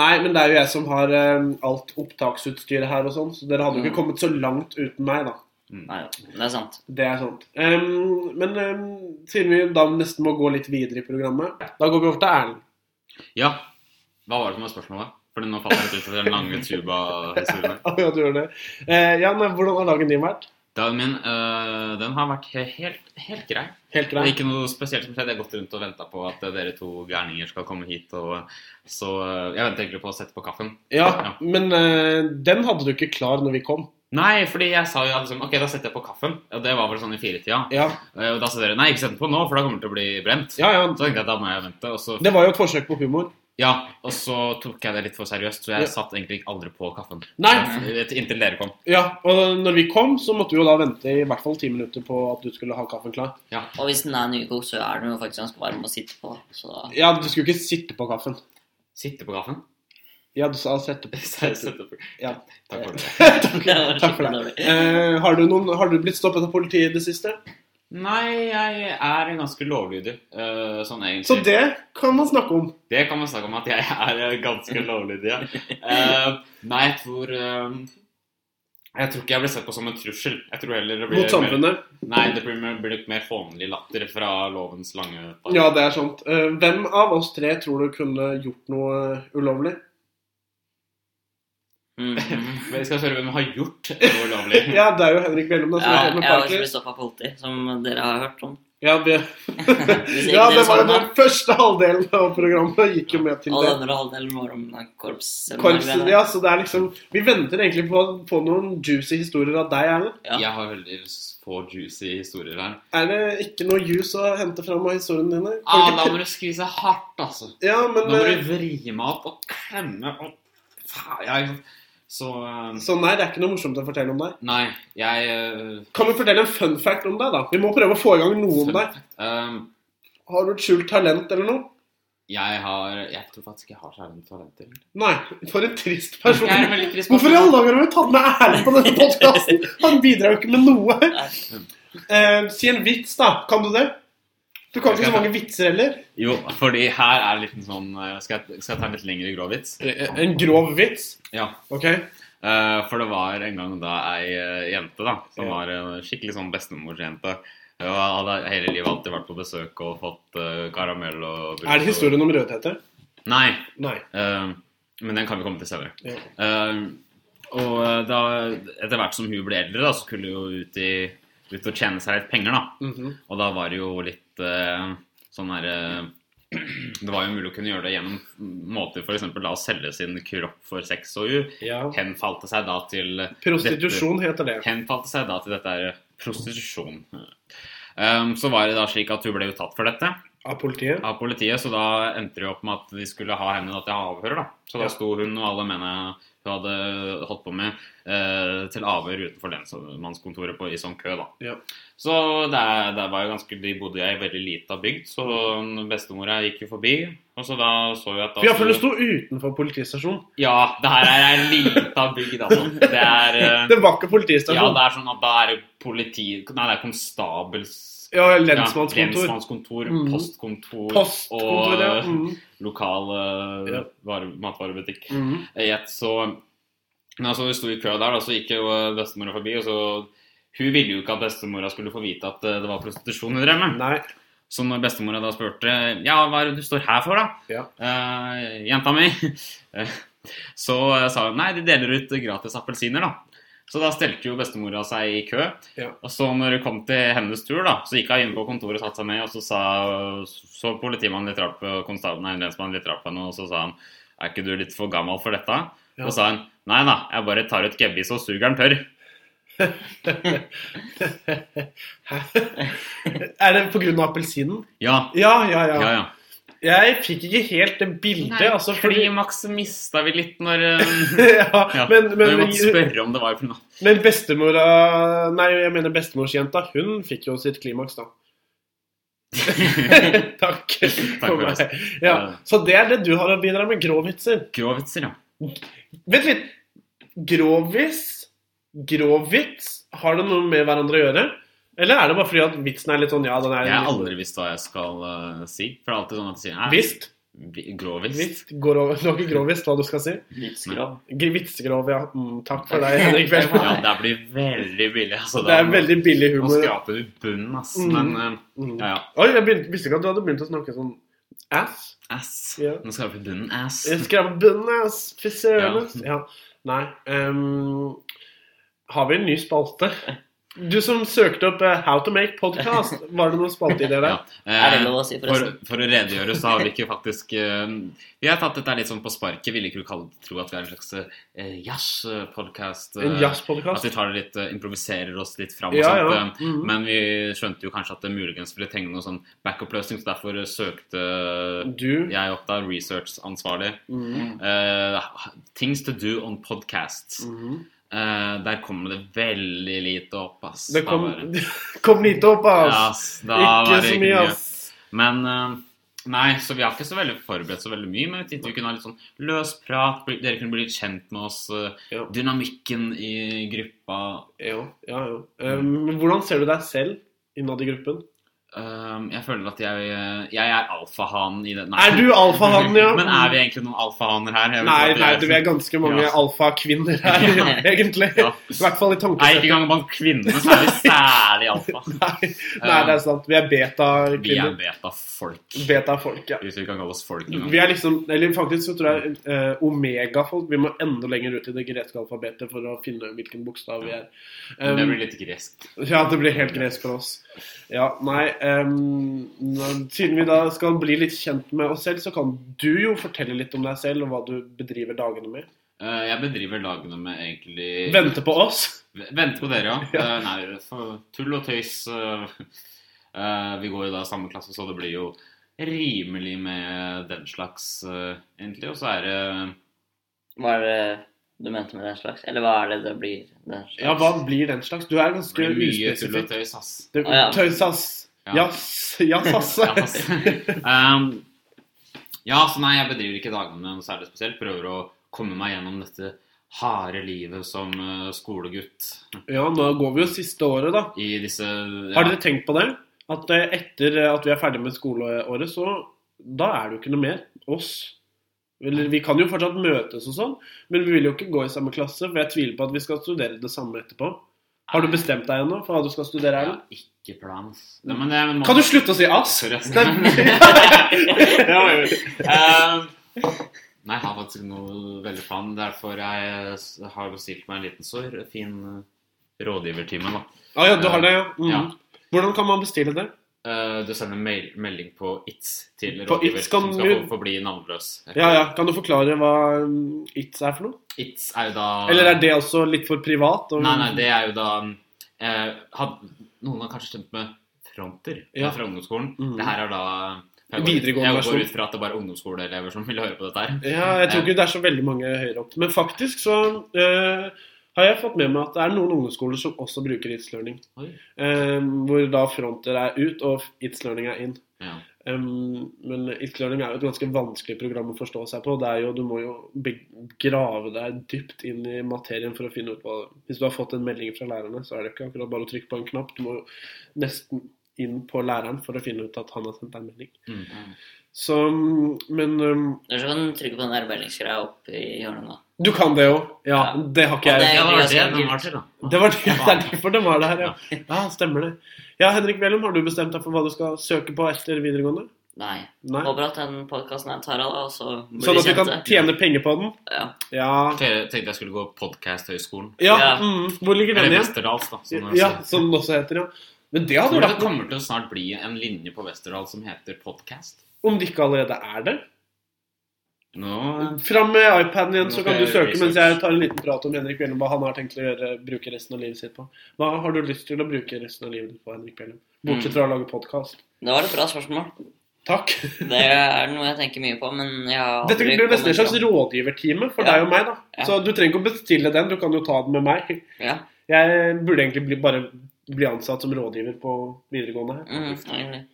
Nei, men det er jo jeg som har eh, alt opptaksutstyret her og sånn, så dere hadde jo ikke Mm. kommet så langt uten meg, da. Nei, det er sant. Det er sant. Um, men um, siden vi da nesten må gå litt videre i programmet, da går vi over til Erlend. Ja. Hva var det som var spørsmålet? Fordi nå faller jeg ut av den lange tuba-historien. Ja, du gjør det. Eh, ja, men hvordan har dagen din vært? Dagen min, øh, den har vært helt, helt grei. Helt Det grei? ikke noe spesielt som skjedde. Jeg har gått rundt og venta på at dere to gærninger skal komme hit. Og, så øh, jeg venter egentlig på å sette på kaffen. Ja, Ja. men øh, den hadde du ikke klar når vi kom. Nei, fordi jeg sa jo at liksom, ok, da setter jeg på kaffen. Og det var vel sånn i firetida. Ja, Eh, Og da sa dere nei, ikke sett den på nå, for da kommer den til å bli brent. ja. ja. Så tenkte jeg at da må jeg vente. Så, Det var jo et forsøk på humor. Ja, og så tok jeg det litt for seriøst, så jeg Ja. satt egentlig aldri på kaffen. Nei, Inntil dere kom. Ja, og når vi kom, så måtte vi jo da vente i hvert fall ti minutter på at du skulle ha kaffen klar. Ja. Og hvis den er nykokt, så er den jo faktisk ganske varm å sitte på. Så Ja, du skulle ikke sitte på kaffen. Sitte på kaffen? Ja, du sa sette på. Sette på. Ja. Takk for det. takk, Det takk for det. Eh, har, du noen, har du blitt stoppet av politiet i det siste? Nei, jeg er ganske lovlydig, eh, sånn egentlig. Så det kan man snakke om. Det kan man snakke om at jeg er eh, ganske lovlydig, ja. Eh, nei, jeg tror Jeg tror ikke jeg blir sett på som en trussel. Jeg tror heller det blir Mot samfunnet. Mer, nei, det blir, mer- blir litt mer hånlig latter fra lovens lange park. Ja, det er sant. Hvem av oss tre tror du kunne gjort noe ulovlig? Mm. Men Jeg skal spørre hvem som har gjort noe ulovlig. Ja, det er jo Henrik Bellum, da, som Ja, er med stoppa av politi, som dere har hørt om. Ja, det, ja, det var jo den, første halvdelen av programmet gikk jo med til Og det. den andre halvdelen var om korps. Korps, ja, så det er liksom Vi venter egentlig på på noen juicy historier av deg, Erlend. Ja. Jeg har veldig få juicy historier her. Er det ikke noe juice å hente fram av historiene dine? Kan Ah, da må du skvise hardt, altså. ja, men Nå må eh, du vri meg opp og klemme opp. Faen, jeg Så eh, Så nei, det er ikke noe morsomt å fortelle om deg. Nei, jeg Uh, Kan du fortelle en fun fact om deg, da? Vi må prøve å få i gang noe om deg. Um, Har du et skjult talent eller noe? jeg har Jeg tror faktisk jeg har særlig talenter. Nei. For en trist person. Er en trist Hvorfor i alle dager har du tatt med Erlend på denne podkasten? Han bidrar jo ikke med noe. Eh, si en vits, da. Kan du det? Du kan ikke så mange vitser heller. Jo, fordi her er en sånn eh, Skal jeg, skal jeg ta en litt lengre grov vits? Eh, En grov vits? Ja. Ok. Uh, for det var en gang da ei eh, jente da som yeah. var en skikkelig sånn bestemorsjente. Hun hadde hele livet alltid vært på besøk og fått uh, karamell og brus Er det historien om Rødhette? Nei. Nei. Uh, men den kan vi komme til senere. Yeah. Eh, og eh, da, etter hvert som hun ble eldre, da, så skulle hun ut, i, ut og tjene seg litt penger. da. Mhm. Og da var det jo litt eh, sånn her eh, Det var jo mulig å kunne gjøre det gjennom måter f.eks. å selge sin kropp for sex. Og u. ja. henfalte seg da til Prostitusjon heter det. Henfalte seg da til dette her prostitusjon. Um, så var det da slik at hun ble jo tatt for dette Av politiet? av politiet, så da endte det opp med at de skulle ha henne til avhør. da. Så da Ja. sto hun og alle mennene hun hadde holdt på med, eh, til avhør utenfor lensmannskontoret i sånn kø. da. Ja. Så det, er- det var jo ganske, De bodde i ei veldig lita bygd, så bestemora gikk jo forbi. Og så da så vi at da For iallfall det sto utenfor politistasjonen. Ja, det her er ei lita bygd, altså. Det er eh, Det var ikke Ja, det er sånn at da er det politi... Nei, det er konstabels... Ja, Ja, lensmannskontor. mm. postkontor, postkontor og ja. Mhm. lokal Ja. matvarebutikk. Mm. I så altså, vi sto i kø der, og så gikk jo eh, bestemora forbi, og så Hun ville jo ikke at bestemora skulle få vite at eh, det var prostitusjon hun drev med. Nei. Så når bestemora da spurte Ja, hva er det du står her for, da? Ja. Eh, jenta mi. Så eh, sa hun nei, de deler ut gratis appelsiner, da. Så da stelte jo bestemora seg i kø. Ja. Og så når det kom til hennes tur, da, så gikk hun inn på kontoret og satte seg ned, og så sa så politimannen litt rart på konstabelen, lensmannen litt rart på henne, og så sa han er ikke du litt for gammel for dette? Ja. Og så sa hun nei da, jeg bare tar ut gebbis og suger den tørr. Hæ? Er det av appelsinen? Ja. Ja, ja, ja. Ja, ja. Jeg fikk ikke helt det bildet, Nei, altså. Fordi, Klimaks mista vi litt når eh, ja, ja, men, men, vi måtte spørre om det var pga. men bestemora Nei, jeg mener bestemorsjenta. Hun fikk jo sitt klimaks, da. Takk for for meg. Ja, så det er det du har å bidra med. Gråvitser. Gråvitser, ja. Vent litt. Grovis, grovvits, har det noe med hverandre å gjøre? Eller er det bare fordi at vitsen er litt sånn Ja, den er Jeg har aldri visst hva jeg skal uh, si. For det er alltid sånn at de sier «Nei, Visst. Grovist. Vits går over. Du har ikke grovist hva du skal si? Vitsgrov. Vitsgrov, ja. Mm, takk for deg, Henrik Velford. Ja, det blir veldig billig. Altså, Det er veldig billig humor. Nå skraper du bunnen, ass. Mm. Men Mm. ja, ja. Oi, jeg begynte, visste ikke at du hadde begynt å snakke sånn ass. Ass. Ja. Nå skraper du bunnen, ass. Jeg skraper bunnen ass. Fy søren. Ja. Ja. Nei ehm, Har vi en ny spalte? Du som søkte opp uh, 'How to make podcast', var det noen spalteideer der? Ja. Er det Eh, lov å si, for, forresten? for å redegjøre så har vi ikke faktisk uh, Vi har tatt dette litt sånn på sparket. Ville ikke kalle, tro at vi er en slags uh, jazzpodkast. En At vi tar det litt, eh, improviserer oss litt fram og Ja, sånt. ja. Mm -hmm. Men vi skjønte jo kanskje at det muligens ville trenge noe sånn backup-løsning, så derfor søkte Du jeg opp da research-ansvarlig. Mhm. Eh, things to do on podcasts. Mhm. Eh, der kom det veldig lite opp, ass. Det kom, det- kom lite opp, Ja, ass. var ikke det så mye, ass. Men uh, Nei, så vi har ikke så veldig forberedt så veldig mye. Men vi tenkte vi kunne ha litt sånn løs prat. Dere kunne bli litt kjent med oss. Uh, Dynamikken i gruppa. Jo, ja, jo. Um, hvordan ser du deg selv innad i gruppen? Um, jeg føler at jeg, eh, jeg er alfahanen i det. Er du alfahanen, ja? Men er vi egentlig noen alfahaner her? Nei, nei, du er ganske mange Ja. alfakvinner her, egentlig. Ja. I hvert fall i Nei, ikke tankesettet. engang blant kvinnene så er vi særlig alfa. Nei, nei, det er sant. Vi er Vi er beta-kvinner. beta-folk. Beta-folk, ja. Hvis vi kan kalle oss folk engang. Vi er liksom, eller faktisk så tror jeg uh, omega-folk. Vi må enda lenger ut i det greske alfabetet for å finne hvilken bokstav vi er. Um, det blir litt gresk. Ja, det blir helt gresk for oss. Ja, nei um, Siden vi da skal bli litt kjent med oss selv, så kan du jo fortelle litt om deg selv og hva du bedriver dagene med. Uh, jeg bedriver dagene med egentlig Vente på oss. Vente på dere, ja. Ja. Uh, nei, for tull og tøys Uh, eh, Vi går jo da samme klasse, så det blir jo rimelig med den slags, egentlig. Og så er det Hva er det du mente med den slags? Eller hva er det det blir? Den slags? Ja, hva blir den slags? Du er ganske blir mye tull og uspesifikk. tøys, ass. Det- Å, ja. Tøys, ass. Ja. Ja, um, ja, så nei, jeg bedriver ikke dagene med noe særlig spesielt. Prøver å komme meg gjennom dette harde livet som eh, skolegutt Ja, nå går vi jo siste året, da. i disse ja, Har dere tenkt på det? At eh, etter at vi er ferdig med skoleåret, så da er det jo ikke noe mer oss. Eller, vi kan jo fortsatt møtes og sånn, men vi vil jo ikke gå i samme klasse. For jeg tviler på at vi skal studere det samme etterpå. Har du bestemt deg ennå for hva du skal studere? Erlend? har ikke plans. Nei, men men, Kan du slutte å si ass? Ja, ja. Eh, nei, jeg har faktisk noe veldig plan. Derfor jeg har bestilt meg en liten så fin eh, rådgivertime. da. Ah, ja, du har det, ja. Mm. Ja. Hvordan kan man bestille det? Eh, du sender mail, melding på ITS til På rådgiver ITS som skal du- forbli navnløs. Ja, ja. Kan du forklare hva ITS er for noe? ITS er jo da Eller er det også litt for privat? og- Nei, nei, det er jo da eh, had, Noen har kanskje stemt med fronter Ja. fra ungdomsskolen. Mm. Det her er da jeg går, jeg går ut fra at det bare er ungdomsskoleelever som vil høre på dette her. Ja, jeg tror ikke det er så veldig mange høyere opp. Men faktisk så eh, har jeg fått med meg at det er noen ungdomsskoler som også bruker It's Learning. Oi. Eh, hvor da fronter er ut, og It's Learning er inn. Ja. Um, men It's Learning er jo et ganske vanskelig program å forstå seg på. Det er jo, du må jo grave deg dypt inn i materien for å finne ut hva Hvis du har fått en melding fra lærerne, så er det ikke akkurat bare å trykke på en knapp. Du må jo nesten inn på læreren for å finne ut at han har sendt deg en melding. Mm. Så, men um, Du kan trykke på den der meldingsgreia opp i hjørnet, da. Du kan det jo. Ja, Ja. det har ikke jeg. Det var det den enkelt. var da. Det var det, det er derfor det var der, ja. Ja, stemmer det. Ja, Henrik Bjellum, har du bestemt deg for hva du skal søke på etter videregående? Nei. Nei? Håper at den podkasten her tar av, og så blir Sånn at vi kan tjene penger på den? Ja. Ja. Jeg tenkte jeg skulle gå Podcast-høgskolen. ja. Ja. Mm, hvor ligger den Eller igjen? Westerdals, da. Som Ja, som den også heter, ja. Men det hadde vært det kommer til å snart bli en linje på Westerdal som heter podcast? om det ikke allerede er det. Nå Fram med iPaden igjen, så kan du søke research. mens jeg tar en liten prat om Henrik Bjellum, hva han har tenkt å gjøre, bruke resten av livet sitt på. Hva har du lyst til å bruke resten av livet ditt på, Henrik Bjellum? Bortsett Mm. fra å lage podkast. Det var et bra spørsmål. Takk. Det er noe jeg tenker mye på, men jeg har Dette blir nesten en slags rådgivertime for Ja. deg og meg, da. Ja. Så du trenger ikke å bestille den, du kan jo ta den med meg. Ja. Jeg burde egentlig bli, bare bli ansatt som rådgiver på videregående her. Mm, egentlig.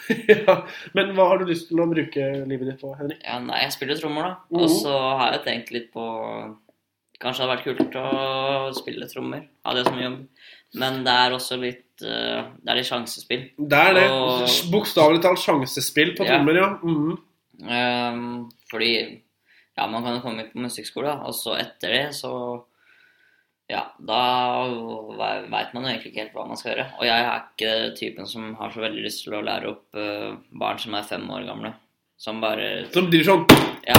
ja. Men hva har du lyst til å bruke livet ditt på, Henrik? ja, nei, jeg spiller trommer, da. Mhm. Og så har jeg tenkt litt på Kanskje det hadde vært kult å spille trommer. Ha det som jobb. Men det er også litt eh, Det er litt sjansespill. Det er det. Og- Bokstavelig talt sjansespill på Ja. trommer, ja. -hmm. um, fordi Ja, man kan jo komme på musikkskole, og så etter det så Ja, da veit man jo egentlig ikke helt hva man skal gjøre. Og jeg er ikke typen som har så veldig lyst til å lære opp eh, barn som er fem år gamle. Som bare Som blir sånn Ja.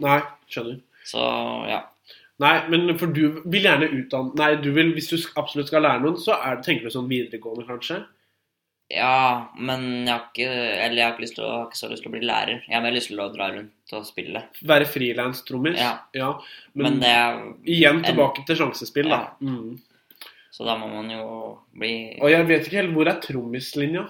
Nei, skjønner. Så ja. Nei, men for du vil gjerne utdanne Nei, du vil, hvis du absolutt skal lære noen, så er, tenker du sånn videregående, kanskje? Ja, men jeg har ikke Eller jeg har ikke, lyst til å, jeg har ikke så lyst til å bli lærer. Jeg har mer lyst til å dra rundt og spille. Være frilanstrommis? Ja. Men, Men det er igjen en- tilbake til sjansespill, da. Ja. Mm. Så da må man jo bli Og jeg vet ikke helt hvor er trommislinja?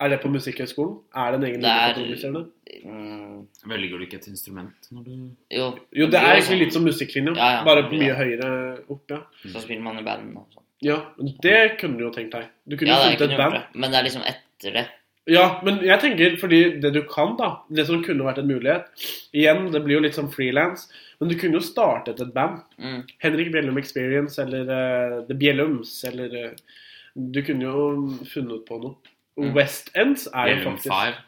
Er det på Musikkhøgskolen? Er det en egen linje på trommiser? det? mm, velger du ikke et instrument når du Jo, Jo, det er egentlig sånn. litt som musikklinja, Ja, ja, bare mye høyere opp, ja. Så spiller man i band og sånn. Ja, men det kunne du jo tenkt deg. Du kunne Ja, jo funnet et band. det. Men det er liksom etter det. Ja, men jeg tenker, fordi det du kan, da Det som kunne vært en mulighet Igjen, det blir jo litt sånn frilans, men du kunne jo startet et band. Mm. Henrik Bjellum Experience eller uh, The Bjellums eller uh, Du kunne jo funnet på noe. Mm. West Ends er jo Bjellum faktisk Five.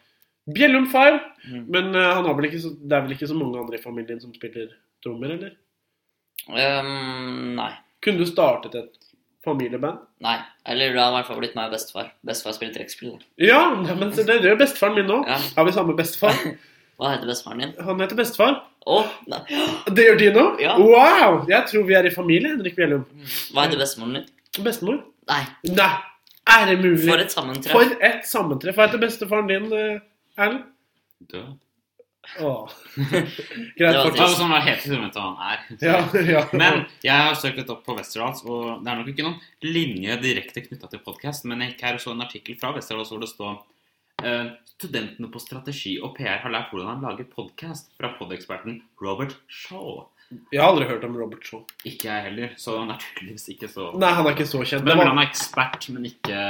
Bjellum Five! Mm. Men uh, han har vel ikke så, det er vel ikke så mange andre i familien som spiller trommer, eller? Um, nei. Kunne du startet et familieband? Nei. Eller det har i hvert fall blitt meg og bestefar. Bestefar spiller trekkspill. Ja, men det, det gjør bestefaren min nå. Ja. Har vi samme bestefar? Hva heter bestefaren din? Han heter bestefar. Oh, nei. Det gjør de nå? Ja. Wow! Jeg tror vi er i familie, Henrik Bjellum. Hva heter bestemoren din? Bestemor? Nei. Nei, er det mulig? For et sammentreff. For et sammentreff. Hva heter bestefaren din, eh, Erlend? Død. Åh. Det Greit, var Det er jo sånn at helt hva han er. Ja, ja. Men jeg har søkt litt opp på Westerdals, og det er nok ikke noen linje direkte knytta til podkast, men jeg gikk her og så en artikkel fra Westerdals hvor det står eh, Studentene på strategi og PR har lært hvordan han lager podkast fra podeksperten Robert Shaw. Jeg har aldri hørt om Robert Shaw. Ikke jeg heller, så han er naturligvis ikke så Nei, han er ikke så kjent. Men Det, han er ekspert, men ikke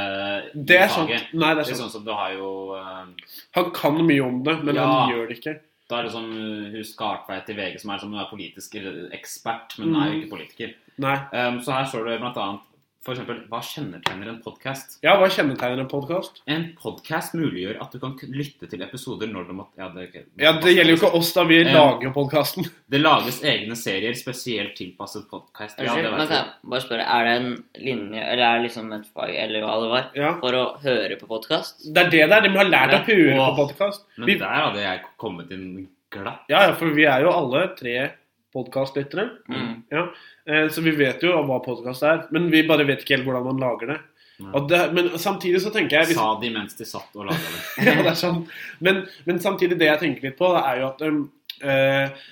det er sant. faget. Nei, det er, Det er sånn som du har jo uh... Han kan mye om det, men Ja. han gjør det ikke. Da er det sånn uh, hun Skartveit i VG som er som hun er politisk ekspert, men mm. er jo ikke politiker. Nei. Um, så her står det blant annet for eksempel, hva kjennetegner en podkast? Ja, hva kjennetegner en podkast? En podkast muliggjør at du kan lytte til episoder når du måtte Ja, det, Ja, det gjelder jo ikke oss da vi Eh, lager podkasten. Det lages egne serier spesielt tilpasset podkast. Ja, det vet jeg. jeg bare spørre, er det en linje, eller er det liksom et fag, eller hva det var, Ja. for å høre på podkast? Det er det der. De har lært å høre på podkast. Men Vi, der hadde jeg kommet inn glatt. ja, ja, for vi er jo alle tre podkastlyttere. Mm. Ja, eh, så vi vet jo hva podkast er, men vi bare vet ikke helt hvordan man lager det. Det men samtidig så tenker jeg hvis, Sa de mens de satt og laga det. ja, det er sånn. men, men samtidig, det jeg tenker litt på, det er jo at um, uh,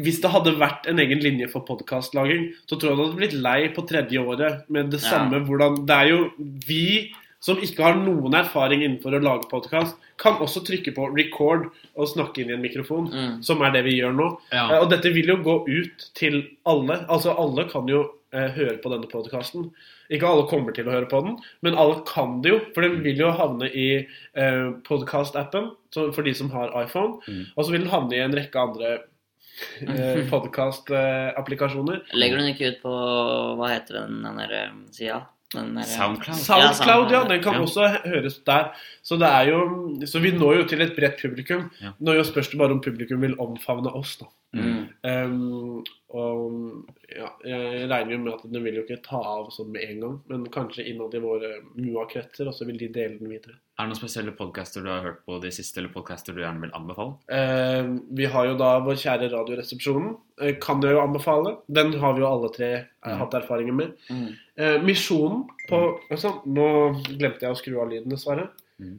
hvis det hadde vært en egen linje for podkastlaging, så tror jeg det hadde blitt lei på tredje året med det Ja. samme hvordan Det er jo vi som ikke har noen erfaring innenfor å lage podkast, kan også trykke på record og snakke inn i en mikrofon, Mm. som er det vi gjør nå. Ja. Eh, Og dette vil jo gå ut til alle. Altså alle kan jo eh, høre på denne podkasten. Ikke alle kommer til å høre på den, men alle kan det jo. For den vil jo havne i eh, podkast-appen for de som har iPhone. Mm. Og så vil den havne i en rekke andre eh, podkast-applikasjoner. Legger du den ikke ut på Hva heter den, den der eh, sida? Der, Soundcloud. Soundcloud, ja. Den kan ja. også høres der. Så det er jo Så vi når jo til et bredt publikum. Ja. Nå spørs det bare om publikum vil omfavne oss, da. Mm. Um, og ja, jeg regner jo med at den vil jo ikke ta av sånn med en gang, men kanskje innad i våre MUA-kretser, og så vil de dele den videre. Er det noen spesielle podcaster du har hørt på de siste, eller podcaster du gjerne vil anbefale? Eh, vi har jo da vår kjære Radioresepsjonen. Eh, kan jeg jo anbefale. Den har vi jo alle tre Mm. hatt erfaringer med. Mm. Eh, misjonen på altså, Nå glemte jeg å skru av lyden, dessverre. Mm.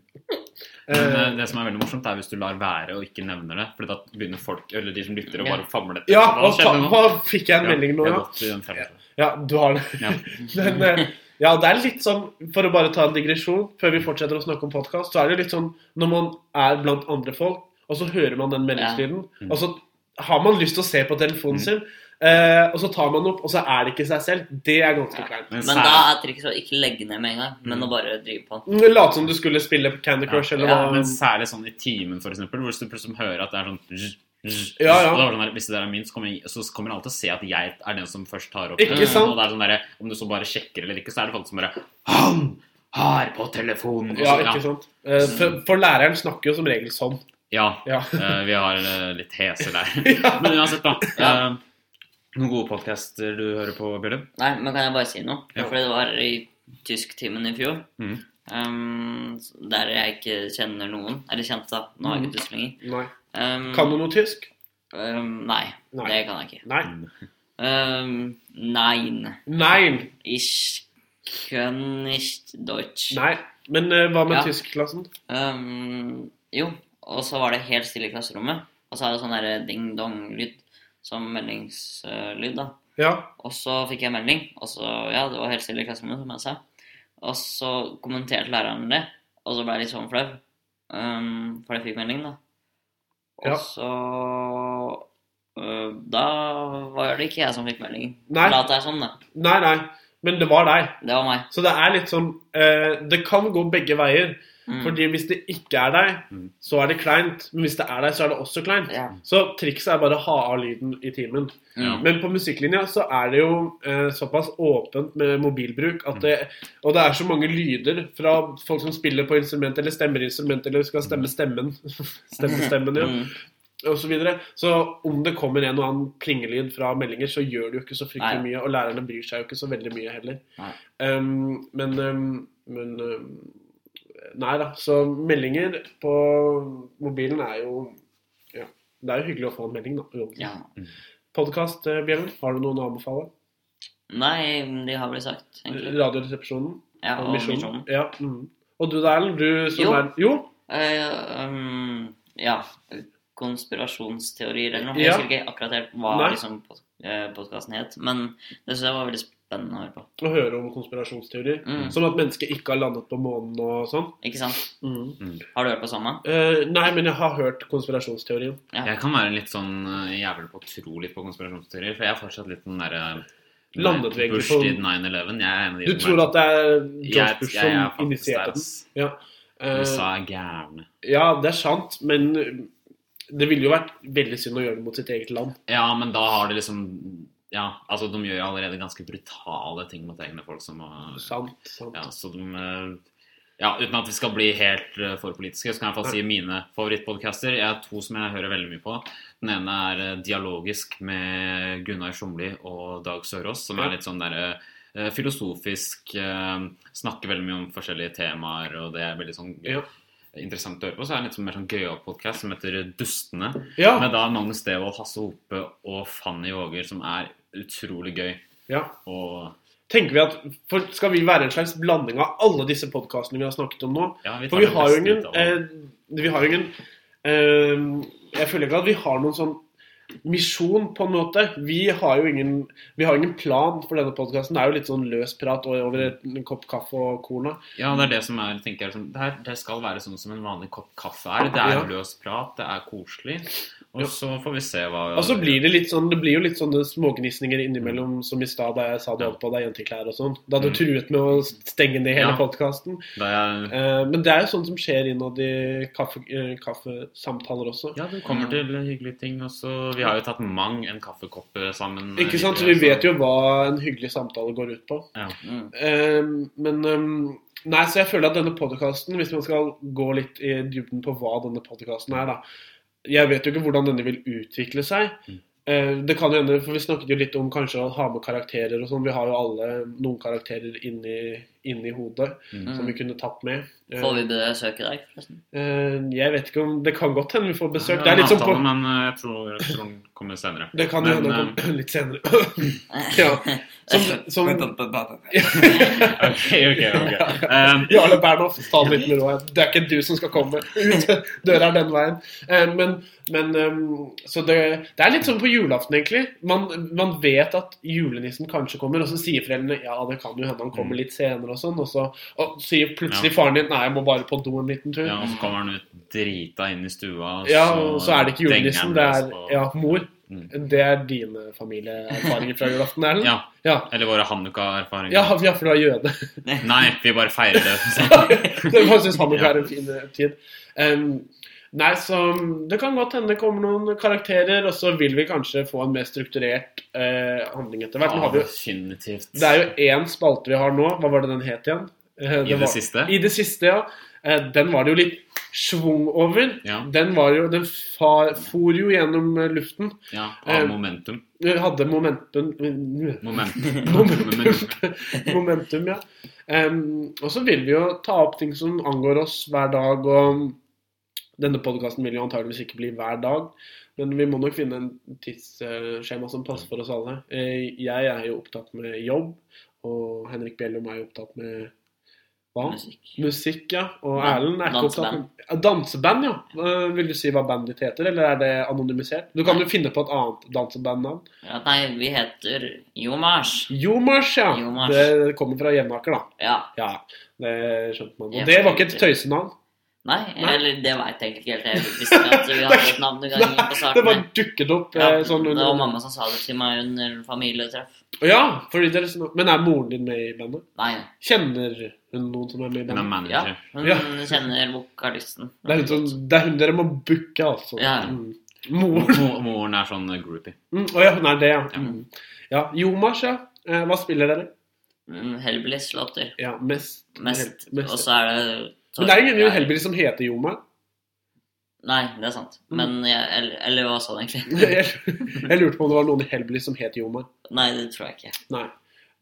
Eh, Men eh, det som er veldig morsomt, er hvis du lar være og ikke nevner det. For da begynner folk, eller de som lytter, å bare famle etter. ja, Hva og skjedde nå? fikk jeg en melding nå, ja? Ja, du har det. Ja. Men eh, ja, det er litt sånn, for å bare ta en digresjon før vi fortsetter å snakke om podkast, så er det litt sånn når man er blant andre folk, og så hører man den meldingslyden, Mm. og så har man lyst til å se på telefonen Mm. sin, eh, og så tar man opp, og så er det ikke seg selv. Det er ganske Ja. kleint. Men Men da er trikset å ikke legge ned med en gang, men Mm. å bare drive på. Mm, Late som du skulle spille Candy Crush eller ja, hva. men særlig sånn i timen, for eksempel, hvor du plutselig hører at det er sånn Ja, ja. Sånn der, Hvis det der er min, så kommer, jeg, så kommer alle til å se at jeg er den som først tar opp Ikke sant? Og det er sånn der, Om du så bare sjekker eller ikke, så er det folk som bare Han har på telefonen! Og Ja, ikke sant. Eh, For, for læreren snakker jo som regel sånn. Ja. Ja. eh, vi har litt hese der. Ja. Men uansett, da. Noen gode podcaster du hører på, Bjørn? Nei, men kan jeg bare si noe? Ja. Fordi det var i tysktimen i fjor, Mm. um, der jeg ikke kjenner noen. Eller kjente, da. Nå er jeg ikke tysk lenger. Nei. Um, Kan du noe tysk? um, nei, Nei. det kan jeg ikke. Nei. Um, nein. Nein. Ich kann nicht Deutsch. Nei. Men uh, hva med Ja. tyskklassen? Um, jo, og så var det helt stille i klasserommet. Og så er det sånn ding-dong-lyd som meldingslyd, da. Ja. Og så fikk jeg melding, og så Ja, det var helt stille i klasserommet, som jeg sa. Og så kommenterte læreren det, og så ble jeg litt sånn flau. Um, for jeg fikk melding, da. Og Ja. så uh, Da var det ikke jeg som fikk meldingen. Nei. Lat deg sånn, da. Nei, nei. Men det var deg. Det var meg. Så det er litt sånn uh, Det kan gå begge veier. Mm. Fordi hvis det ikke er deg, Mm. så er det kleint. Men hvis det er deg, så er det også kleint. Ja. Så trikset er bare å ha av lyden i timen. Ja. Mm. Men på musikklinja så er det jo eh, såpass åpent med mobilbruk at det Og det er så mange lyder fra folk som spiller på instrument, eller stemmer instrument, eller skal stemme stemmen. stemme stemmen, ja. Mm. Og så videre. Så om det kommer en og annen klingelyd fra meldinger, så gjør det jo ikke så fryktelig Nei. mye. Og lærerne bryr seg jo ikke så veldig mye heller. Um, men um, men um, Nei da. Så meldinger på mobilen er jo Ja. Det er jo hyggelig å få en melding, da. Ja. Podkast, eh, Bjørn. Har du noen å anbefale? Nei, de har vel sagt, egentlig. Radioresepsjonen Ja, og Misjonen. Ja. Mm. Og du da, Erlend? Du som Jo. er Jo? Uh, um, ja. Konspirasjonsteorier eller noe. Jeg husker ikke akkurat helt hva Nei. liksom, podkasten het, men det syns jeg var veldig spennende å høre på. Å høre om konspirasjonsteorier. Mm. Som at mennesket ikke har landet på månen og sånn. Ikke sant? Mm. Har du hørt på samme? Uh, nei, men jeg har hørt konspirasjonsteorien. Ja. Jeg kan være litt sånn eh, jævel på å tro litt på konspirasjonsteorier, for jeg er fortsatt litt den derre Landet vi egentlig Bush på- 9-11. Jeg er en av de Du tror at det er George Bush som initierte den? Ja. Uh, USA er gærne. ja, det er sant, men det ville jo vært veldig synd å gjøre det mot sitt eget land. Ja, men da har det liksom Ja, altså de gjør jo allerede ganske brutale ting mot egne folk som må Sant. sant. Ja, så de eh, Ja, uten at vi skal bli helt eh, for politiske, så kan jeg i hvert fall si mine favorittpodcaster. Jeg har to som jeg hører veldig mye på. Den ene er eh, Dialogisk med Gunnar Sjomli og Dag Sørås, som er litt sånn der filosofisk Snakker veldig mye om forskjellige temaer, og det er veldig sånn Ja. interessant å høre på. Så er det en litt sånn mer sånn gøyal podkast som heter Dustene. Ja. Med da Magnus Devold, Hasse Hope og Fanny Våger, som er utrolig gøy. ja. Og Tenker vi at for Skal vi være en slags blanding av alle disse podkastene vi har snakket om nå? ja, vi For vi har jo ingen eh, Vi har jo ingen eh, Jeg føler ikke at vi har noen sånn misjon, på en måte. Vi har jo ingen, vi har ingen plan for denne podkasten. Det er jo litt sånn løs prat over en kopp kaffe og korna. Ja, det er det som er tenker jeg, det, her, det skal være sånn som en vanlig kopp kaffe er. Det er Ja. løs prat, det er koselig. Og så får vi se hva Og så blir det litt sånn, det blir jo litt sånne smågnisninger innimellom, som i stad da jeg sa du holdt på deg jenteklær og sånn. Da du Mm. truet med å stenge ned hele Ja. podkasten. jeg, Eh, men det er jo sånt som skjer innad i kaffe, eh, kaffesamtaler også. Ja, det kommer til hyggelige ting. Og så, vi har jo tatt mang en kaffekopp eh, sammen. Ikke sant? Så vi vet jo hva en hyggelig samtale går ut på. Ja. Mm. Eh, men um, Nei, så jeg føler at denne podkasten, hvis man skal gå litt i dybden på hva denne podkasten er, da Jeg vet jo ikke hvordan denne vil utvikle seg. Mm. Eh, det kan jo hende, for Vi snakket jo litt om kanskje å ha med karakterer og sånn. Vi har jo alle noen karakterer inni, inni hodet Mm. som vi kunne tatt med. Eh, Får vi besøk i dag, forresten? eh, jeg vet ikke om Det kan godt hende vi får besøk. Ja, Det er litt sånn på Men eh, jeg tror, jeg kommer senere. Det kan jo hende eh, komme litt senere. ja. Som, som Ok, ok, ok. Um, Jarle Bernhoft, ta det litt med råd. Det er ikke du som skal komme ut. Døra er den veien. Eh, Men, men eh, Så det, det er litt sånn på julaften, egentlig. Man, man vet at julenissen kanskje kommer, og så sier foreldrene ja, det kan jo hende han kommer litt senere, og sånn. Og så og sier plutselig faren din nei, jeg må bare på do en liten tur. ja, og så kommer han ut drita inn i stua, og Ja, og så er det ikke julenissen, det er på- ja, mor. Mm. Det er dine familieerfaringer fra julaften, Erlend? Ja, Ja. eller våre Hanukka-erfaringer. Ja, ja, for du er jøde. Nei, vi bare feirer det. Så. det bare syns Hanukka er en fin eh, tid. Em, nei, så det kan godt hende det kommer noen karakterer, og så vil vi kanskje få en mer strukturert eh, handling etter hvert. Ja, vi definitivt. det er jo én spalte vi har nå. Hva var det den het igjen? Eh, I det var- siste? I det siste, ja. Eh, den var det jo litt schwung over. Ja. Den var jo Den fa, for jo gjennom eh, luften. Ja, Eh, av momentum. Vi hadde momentum Momentum. Momentum, momentum ja. Og så vil vi jo ta opp ting som angår oss hver dag. Og denne podkasten vil jo antageligvis ikke bli hver dag. Men vi må nok finne en tidsskjema som passer for oss alle. Eh, Jeg er jo opptatt med jobb, og Henrik Bjellum er jo opptatt med hva? Musikk. Musikk, ja. Og Ja, Erlend er ikke opptatt med Danseband, ja. Vil du si hva bandet ditt heter, eller er det anonymisert? Du kan jo finne på et annet dansebandnavn. Ja, nei, vi heter Jomars. Jomars, ja. Jomars. Det kommer fra Jevnaker, da. Ja. Ja, det skjønte man. Og det var ikke et tøysenavn. Nei, Nei. eller det veit jeg egentlig ikke helt. Jeg visste at vi hadde et navn en gang på Det starten. bare dukket opp Ja, sånn under... det var mamma som sa det til meg under familietreff. Ja, fordi det er liksom Men er moren din med i bandet? Nei. Kjenner hun noen som er med i Hun er bandet? Ja, hun Ja. kjenner vokalisten. Det er, hun som, det er hun dere må booke, altså. Ja. Mm. Moren Moren er sånn groupie. mm. oh, ja, hun er det, ja. Ja. Mm. Ja, Jomars, ja. Eh, hva spiller dere? Mm, Hellbillies-låter. Ja, mest. Mest. mest. Og så er det Men det er ingen Ja. Hellbilly som heter Jomar. Nei, det er sant. Mm. Men jeg, eller, eller hva sa du egentlig? Jeg, jeg lurte på om det var noen Hellbilly som het Jomar. Nei, det tror jeg ikke. Nei.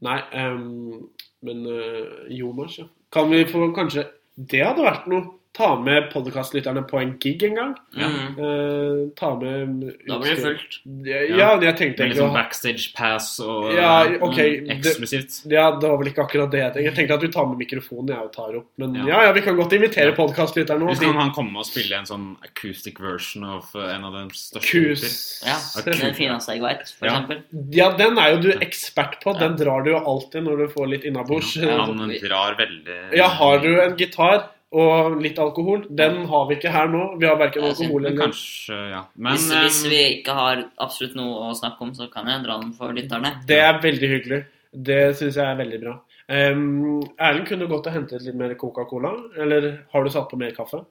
Nei, um, men uh, Jomars, ja. Kan vi få kanskje Det hadde vært noe. Ta med podkastlytterne på en gig en gang. Ja. Eh, ta med Da blir det fullt. Ja, ja, jeg tenkte egentlig ha backstage pass og Ja, okay, mm, eksklusivt. Det, ja, det var vel ikke akkurat det jeg tenkte. Jeg tenkte at vi tar med mikrofonen jeg og tar opp. Men Ja. ja, ja, vi kan godt invitere Ja. podkastlytterne Hvis kan han komme og spille en sånn acoustic version av eh, en av de største Kus. Ja, Den fineste jeg vet, for Ja. eksempel. Ja, den er jo du ekspert på. Den Ja. drar du jo alltid når du får litt innabords. Ja, Han drar veldig Ja, har du en gitar og litt alkohol? Den har vi ikke her nå. Vi har verken er alkohol Men eller kanskje, ja. Men Hvis, eh, hvis vi ikke har absolutt noe å snakke om, så kan jeg dra den for lytterne. Det er veldig hyggelig. Det syns jeg er veldig bra. Um, Erlend kunne gått og hentet litt mer Coca-Cola. Eller har du satt på mer kaffe?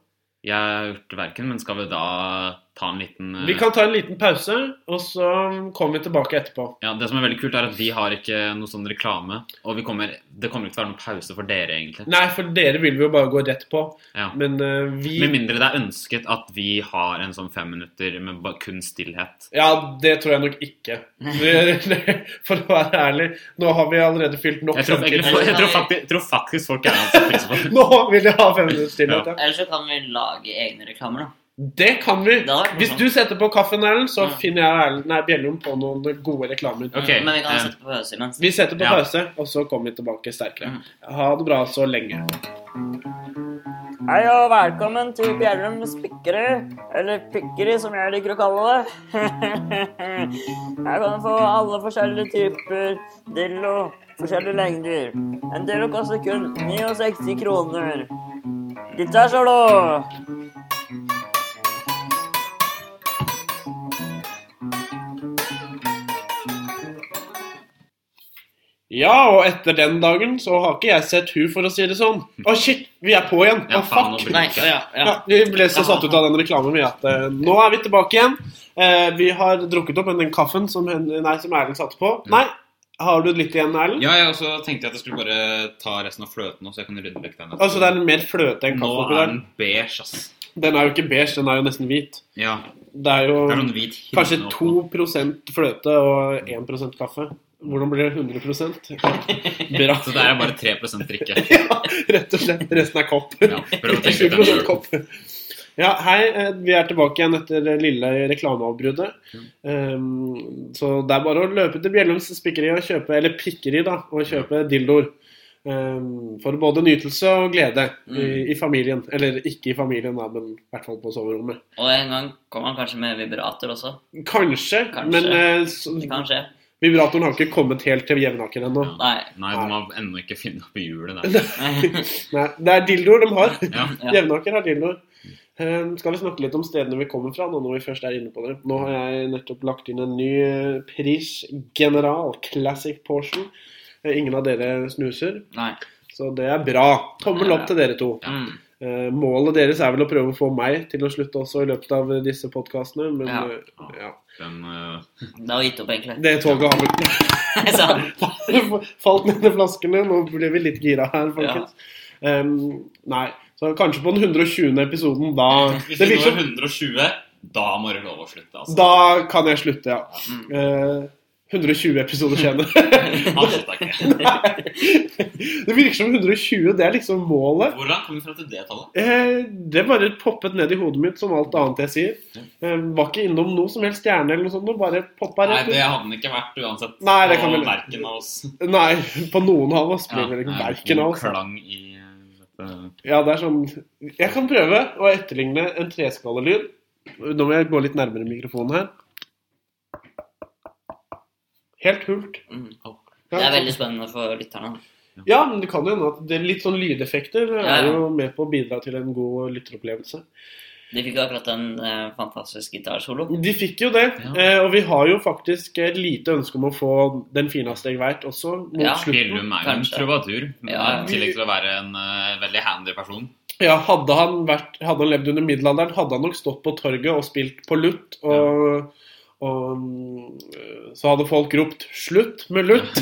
jeg har gjort verken, men skal vi da ta en liten eh, Vi kan ta en liten pause, og så kommer vi tilbake etterpå. Ja, Det som er veldig kult, er at vi har ikke noe sånn reklame. Og vi kommer, det kommer ikke til å være noen pause for dere, egentlig. Nei, for dere vil vi jo bare gå rett på. Ja. Men uh, vi Med mindre det er ønsket at vi har en sånn fem minutter med kun stillhet. Ja, det tror jeg nok ikke. For å være ærlig, nå har vi allerede fylt nok Jeg tror, tanker. jeg, jeg tror, faktisk, jeg tror faktisk folk er satt pris på det. Nå vil jeg ha fem minutter stillhet. Ja. Eller så kan vi lage egne reklamer, da. Det kan vi. Det Hvis du setter på kaffen, Erlend, så Ja. finner jeg Erlend, nei, Bjellum på noen gode reklamer. Okay. Men vi kan eh, sette på pause imens. Vi setter på Ja. pause, og så kommer vi tilbake sterkere. Mm. Ha det bra så lenge. Hei og velkommen til Bjellum Spikkeri, eller Pikkeri som jeg liker å kalle det. Her kan du få alle forskjellige typer dillo, forskjellige lengder. En dillo koster kun 69 kroner. Gitarsolo! Ja, og etter den dagen så har ikke jeg sett hun, for å si det sånn. Å, shit, vi er på igjen. Å, Ja, faen, fuck. Nei, ja, Ja, ja. vi ble så satt ut av den reklamen vi at uh, nå er vi tilbake igjen. Uh, vi har drukket opp den kaffen som, nei, som Erlend satte på. Nei, har du litt igjen, Erlend? Ja, jeg også tenkte jeg at jeg skulle bare ta resten av fløten nå, så jeg kan rydde vekk den. Altså, det er mer fløte enn kaffe Nå er den beige, ass. Den er jo ikke beige, den er jo nesten hvit. Ja, Det er jo det er kanskje oppå. 2 fløte og 1 kaffe. Hvordan blir det 100 Bra. Så det er bare 3 drikke. Ja, rett og slett. Resten er kopp. Ja, prøv å tenke 7 ut kopp. Ja, hei. eh, Vi er tilbake igjen etter det lille reklameavbruddet. Um, så det er bare å løpe til Bjellums spikkeri og kjøpe Eller pikkeri, da. Og kjøpe dildoer. Um, for både nytelse og glede i, i familien. Eller ikke i familien, da, men i hvert fall på soverommet. Og en gang kommer han kanskje med vibrator også. Kanskje, Kanskje. men uh, så, Det kan skje. Vibratoren har ikke kommet helt til Jevnaker ennå. Ja. Nei. Nei, de har ennå ikke funnet opp hjulet der. Nei, det er dildoer de har. Ja. Ja. Jevnaker har dildoer. Um, skal vi snakke litt om stedene vi kommer fra, nå når vi først er inne på det. Nå har jeg nettopp lagt inn en ny eh, pris General Classic Portion. Eh, Ingen av dere snuser, Nei. så det er bra. Tommel opp til dere to. Mm. Eh, målet deres er vel å prøve å få meg til å slutte også i løpet av disse podkastene, men Ja. eh, ja. Den, uh... Det har gitt opp, egentlig. Det toget har vel falt ned i flaskene. Nå blir vi litt gira her, folkens. Um, nei, så kanskje på den 120. episoden, da Hvis Det vi når 120, da må det lov å slutte, altså. Da kan jeg slutte, ja. Mm. Eh, 120 episoder senere. Det virker som 120, det er liksom målet. Hvordan kom vi fram til det tallet? Eh, det bare poppet ned i hodet mitt som alt annet jeg sier. Eh, var ikke innom noe som helst stjerne eller noe sånt, bare poppa Nei, det hadde den ikke vært uansett. Nei, det kan på vel- verken av oss. Nei, på noen av oss blir det Ja, ikke verken av oss. klang i øh, Ja, det er sånn Jeg kan prøve å etterligne en treskalelyd. Nå må jeg gå litt nærmere mikrofonen her. Helt hult. Mm. Ja, Det er veldig spennende for lytterne. Ja, men det kan jo hende at det er litt sånn lydeffekter Ja, er jo med på å bidra til en god lytteropplevelse. De fikk jo akkurat en eh, fantastisk gitarsolo. De fikk jo det, Ja. eh, og vi har jo faktisk et lite ønske om å få den fineste jeg veit også, mot Ja. slutten. Bjellum er jo en trubadur, Ja, ja. i tillegg til å være en uh, veldig handy person. Ja, hadde han, vært, hadde han levd under middelalderen, hadde han nok stått på torget og spilt på lutt. Og, og mm, så hadde folk ropt 'slutt med lutt'.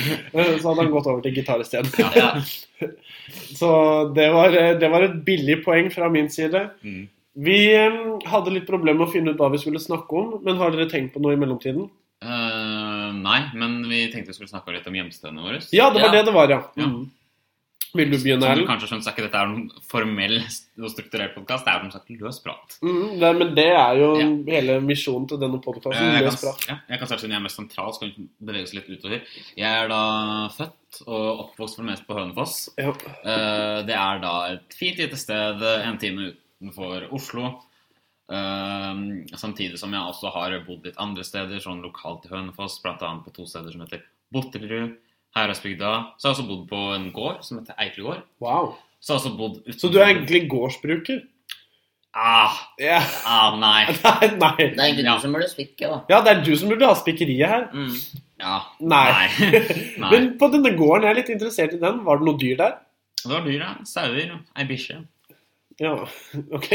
så hadde han gått over til gitar isteden. Ja. Så det var, det var et billig poeng fra min side. Mm. Vi eh, hadde litt problemer med å finne ut hva vi skulle snakke om, men har dere tenkt på noe i mellomtiden? Uh, nei, men vi tenkte vi skulle snakke litt om hjemstedene våre. Ja, det var Ja. det det var, ja. Ja. Mm. Vil du begynne, Som du kanskje skjønt, så er ikke dette er noen formell og strukturert podkast. Det er som sagt løs prat. Mm, det, men det er jo Ja. hele misjonen til denne Eh, podkasten. Jeg Løs kan, prat. ja, jeg kan starte siden jeg er mest sentral, så kan vi bevege oss litt utover. Jeg er da født og oppvokst for det meste på Hønefoss. Ja. Eh, Det er da et fint lite sted en time utenfor Oslo. Eh, Samtidig som jeg også har bodd litt andre steder, sånn lokalt i Hønefoss, bl.a. på to steder som heter Botterud, Heradsbygda. Så har jeg også bodd på en gård som heter Eiklegård. Wow. Så har jeg også bodd utenfor Så du er egentlig gårdsbruker? Ah, Ja. ah, nei. Nei, nei. Det er egentlig Ja. du som burde spikke, da. Ja, det er du som burde ha spikkeriet her. Mm. Ja. Nei. Nei. Men på denne gården, jeg er litt interessert i den. Var det noe dyr der? Det var dyr, ja. Sauer. Ei bikkje. Ja, ok.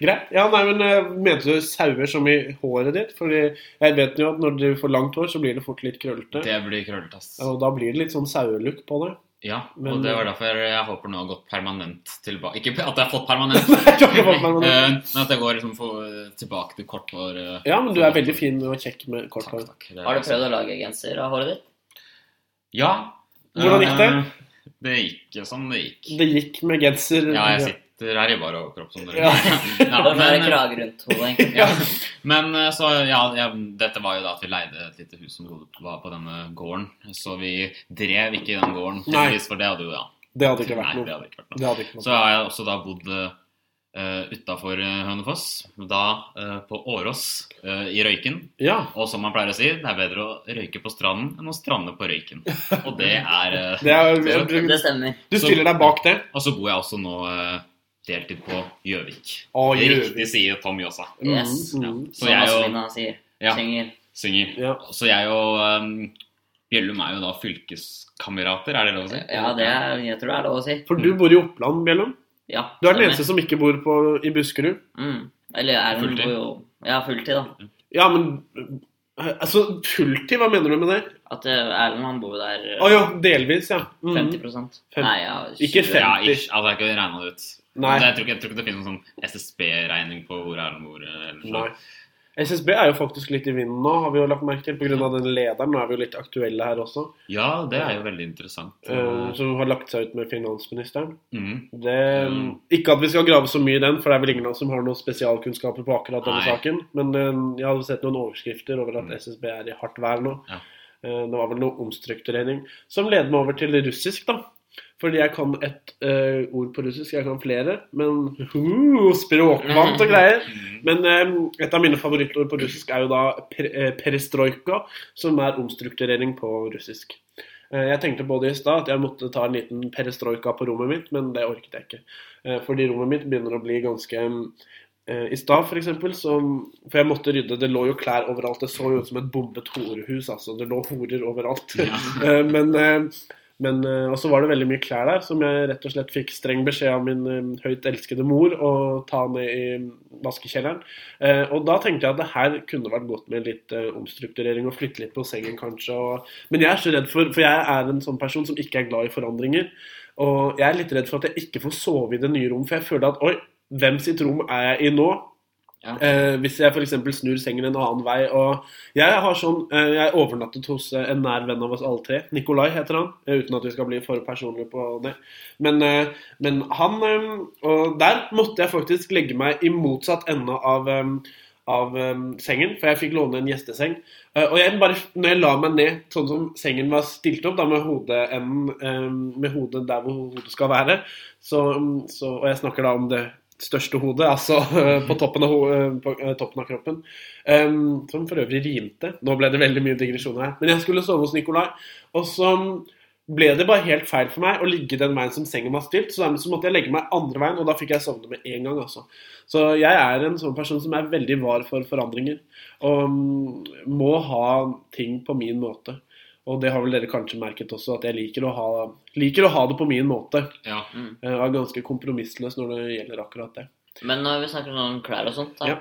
Greit. Ja, nei, men eh, Mente du sauer som i håret ditt? Fordi jeg vet jo at når du får langt hår, så blir det fort litt krøllete. Det blir krøllete, ass. Ja, Og da blir det litt sånn sauelook på det. Ja, Men- og det var derfor jeg håper nå har gått permanent tilbake Ikke at jeg har fått permanent, Nei, har fått permanent. eh, men at jeg går liksom for, tilbake til kort hår. eh, Ja, men du er veldig fin og kjekk med kort hår. takk. Er Har du prøvd å lage genser av håret ditt? Ja. Hvordan gikk det? Eh, Det gikk som det gikk. Det gikk med genser. Ja, jeg sitter her i bar overkropp, som dere Ja. Ja, ja, det er men, krage rundt hodet, ja. men eh, så ja, ja, dette var jo da at vi leide et lite hus som var på denne gården. Så vi drev ikke i den gården, Nei. heldigvis, for det hadde jo ja, Det hadde ikke Nei, vært det noe. hadde ikke vært noe. Det ikke vært Så jeg har jeg også da bodd uh, utafor Hønefoss. Da uh, på Årås uh, i Røyken. Ja. Og som man pleier å si, det er bedre å røyke på stranden enn å strande på røyken. Og det er uh, Det er, Det stemmer. du stiller deg bak det? Og så bor jeg også nå eh, deltid på Gjøvik. Det Riktig sier Tom Jåsa. Yes. Mm, Ja. mm. Så Som jeg sier. Ja. Synger. synger. Ja. Så jeg og um, Bjellum er jo da fylkeskamerater, er det lov å si? Ja, det er, jeg tror det er lov å si. For du bor i Oppland, Bjellum. Ja, Du er den eneste som ikke bor på, i Buskerud. Mm. Eller Erlend Fulltid. bor jo Ja, fulltid, da. Ja, men Altså, fulltid, hva mener du med det? At eh, Erlend han bor jo der Å oh, ja, delvis, ja. Mm. 50 Fem- Nei, ja, Ikke 50. Ja, 50. ish. Altså, jeg har ikke regna det ut. Nei. Jeg tror, ikke, jeg tror ikke det finnes noen sånn SSB-regning på hvor er bor. Eller sånn. Nei. SSB er jo faktisk litt i vinden nå, har vi jo lagt merke til, pga. den lederen. Nå er vi jo litt aktuelle her også. Ja, det er jo veldig interessant. Uh, som har lagt seg ut med finansministeren. Mm. Det, Mm. Ikke at vi skal grave så mye i den, for det er vel ingen av oss som har noen spesialkunnskaper på akkurat denne Nei. saken. Men uh, jeg hadde sett noen overskrifter over at SSB er i hardt vær nå. Ja. Uh, det var vel noe omstrukturering som leder meg over til russisk, da. Fordi jeg kan ett uh, ord på russisk. Jeg kan flere, men uh, språkvant og greier. Mhm. Men um, et av mine favorittord på russisk er jo da per, uh, perestrojka, som er omstrukturering på russisk. Eh, Jeg tenkte på det i stad, at jeg måtte ta en liten perestrojka på rommet mitt, men det orket jeg ikke. Eh, Fordi rommet mitt begynner å bli ganske eh, I stad, f.eks., For jeg måtte rydde. Det lå jo klær overalt. Det så jo ut som et bombet horehus, altså. Det lå horer overalt. Eh, men eh, men eh, Og så var det veldig mye klær der som jeg rett og slett fikk streng beskjed av min eh, høyt elskede mor å ta ned i vaskekjelleren. Eh, og da tenkte jeg at det her kunne vært godt med litt eh, omstrukturering og flytte litt på sengen kanskje. Men jeg er så redd for For jeg er en sånn person som ikke er glad i forandringer. Og jeg er litt redd for at jeg ikke får sove i det nye rommet, for jeg føler at oi, hvem sitt rom er jeg i nå? Eh, hvis jeg f.eks. snur sengen en annen vei. Og jeg har sånn eh, Jeg overnattet hos eh, en nær venn av oss alle tre. Nikolai heter han. Eh, uten at vi skal bli for personlige på det. Men, eh, men han eh, Og der måtte jeg faktisk legge meg i motsatt ende av av sengen, for jeg fikk låne en gjesteseng. Og jeg bare, når jeg la meg ned sånn som sengen var stilt opp, da med hodeenden eh, med hodet der hvor hodet skal være, så, så, og jeg snakker da om det største hodet, altså på toppen av, eh, på, eh, toppen av kroppen, som for øvrig rimte. Nå ble det veldig mye digresjoner her. Men jeg skulle sove hos Nikolai, og så ble det bare helt feil for meg å ligge den veien som sengen var stilt. Så dermed så måtte jeg legge meg andre veien, og da fikk jeg sovne med en gang. altså. Så jeg er en sånn person som er veldig var for forandringer. Og mm, må ha ting på min måte. Og det har vel dere kanskje merket også, at jeg liker å ha, liker å ha det på min måte. Ja. Mm. Jeg er ganske kompromissløs når det gjelder akkurat det. Men når vi snakker sånn om klær og sånt, da Ja.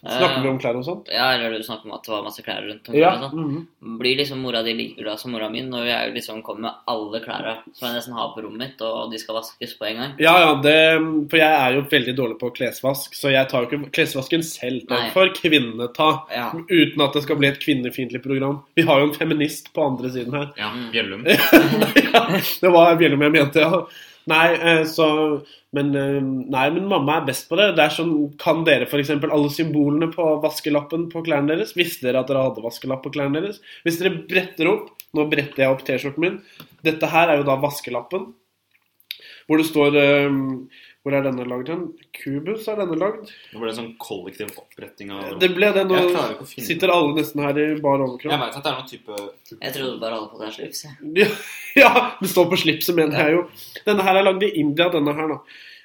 Snakker vi om klær og sånt? Ja, eller du snakker om at det var masse klær rundt Ja. omkring og Mm -hmm. Blir liksom mora di like glad som mora mi når jeg liksom kommer med alle klærne som jeg nesten har på rommet mitt, og de skal vaskes på en gang? Ja, ja, det, for jeg er jo veldig dårlig på klesvask, så jeg tar jo ikke klesvasken selv. Den får kvinnene ta. Ja. Uten at det skal bli et kvinnefiendtlig program. Vi har jo en feminist på andre siden her. ja. Mm. Bjellum. ja, det var Bjellum jeg mente, ja. Nei, eh, så men, eh, nei, men mamma er best på det. Det er sånn, Kan dere f.eks. alle symbolene på vaskelappen på klærne deres? Visste dere at dere hadde vaskelapp på klærne deres? Hvis dere bretter opp Nå bretter jeg opp T-skjorten min. Dette her er jo da vaskelappen. Hvor det står eh, Hvor er denne lagd hen? Kubus er denne lagd. Det ble det sånn kollektiv oppretting av Det ble det. Nå sitter alle nesten her i bar overkropp. Jeg vet at det er noen type Jeg trodde bare alle på det er slips, jeg. Ja, ja, det står på slipset, mener jeg jo. Denne her er lagd i India, denne her, da.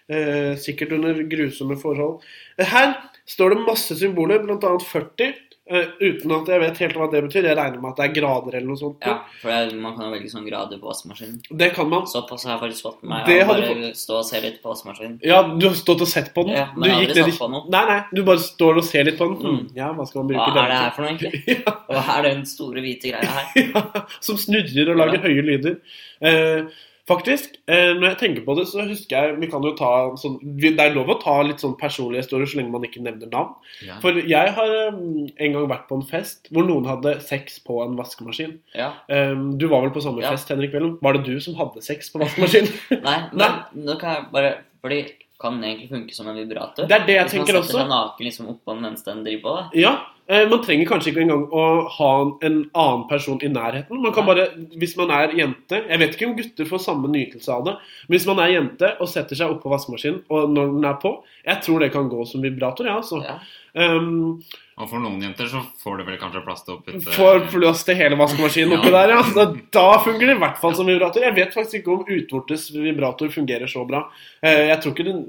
Eh, sikkert under grusomme forhold. Eh, Her står det masse symboler, bl.a. 40. eh, uten at jeg vet helt hva det betyr. Jeg regner med at det er grader eller noe sånt. Ja, for er, man kan jo velge sånn grader på vaskemaskinen. Det kan man. Såpass har jeg faktisk fått med meg. Hadde bare stå og se litt på vaskemaskinen. Ja, du har stått og sett på den. Ja, men du jeg har aldri satt på noe. Nei, nei, du bare står og ser litt på den. Mm. Mm. Ja, hva skal man bruke den til? Hva er det her for noe, egentlig? Ja. Hva er den store, hvite greia her? ja, som snurrer og lager høye lyder. Eh, faktisk, eh, når jeg tenker på det, så husker jeg Vi kan jo ta sånn Det er lov å ta litt sånn personlige historier så lenge man ikke nevner navn. ja. For jeg har eh, en gang vært på en fest hvor noen hadde sex på en vaskemaskin. Ja. Eh, du var vel på samme Ja. fest, Henrik Bellum? Var det du som hadde sex på vaskemaskin? Nei, men nå kan jeg bare Fordi kan egentlig funke som en vibrator? Det er det jeg tenker også. Hvis man setter seg naken liksom oppå den mens den driver på, da. ja, Eh, Man trenger kanskje ikke engang å ha en annen person i nærheten. Man kan bare, Hvis man er jente Jeg vet ikke om gutter får samme nytelse av det. Men hvis man er jente og setter seg oppå vaskemaskinen og når den er på Jeg tror det kan gå som vibrator, ja, altså. Ja. Um, Og for noen jenter så får du vel kanskje plass til å putte Får plass til hele vaskemaskinen oppi der, ja. Da, da fungerer det i hvert fall som vibrator. Jeg vet faktisk ikke om utvortes vibrator fungerer så bra. Eh, Jeg tror ikke den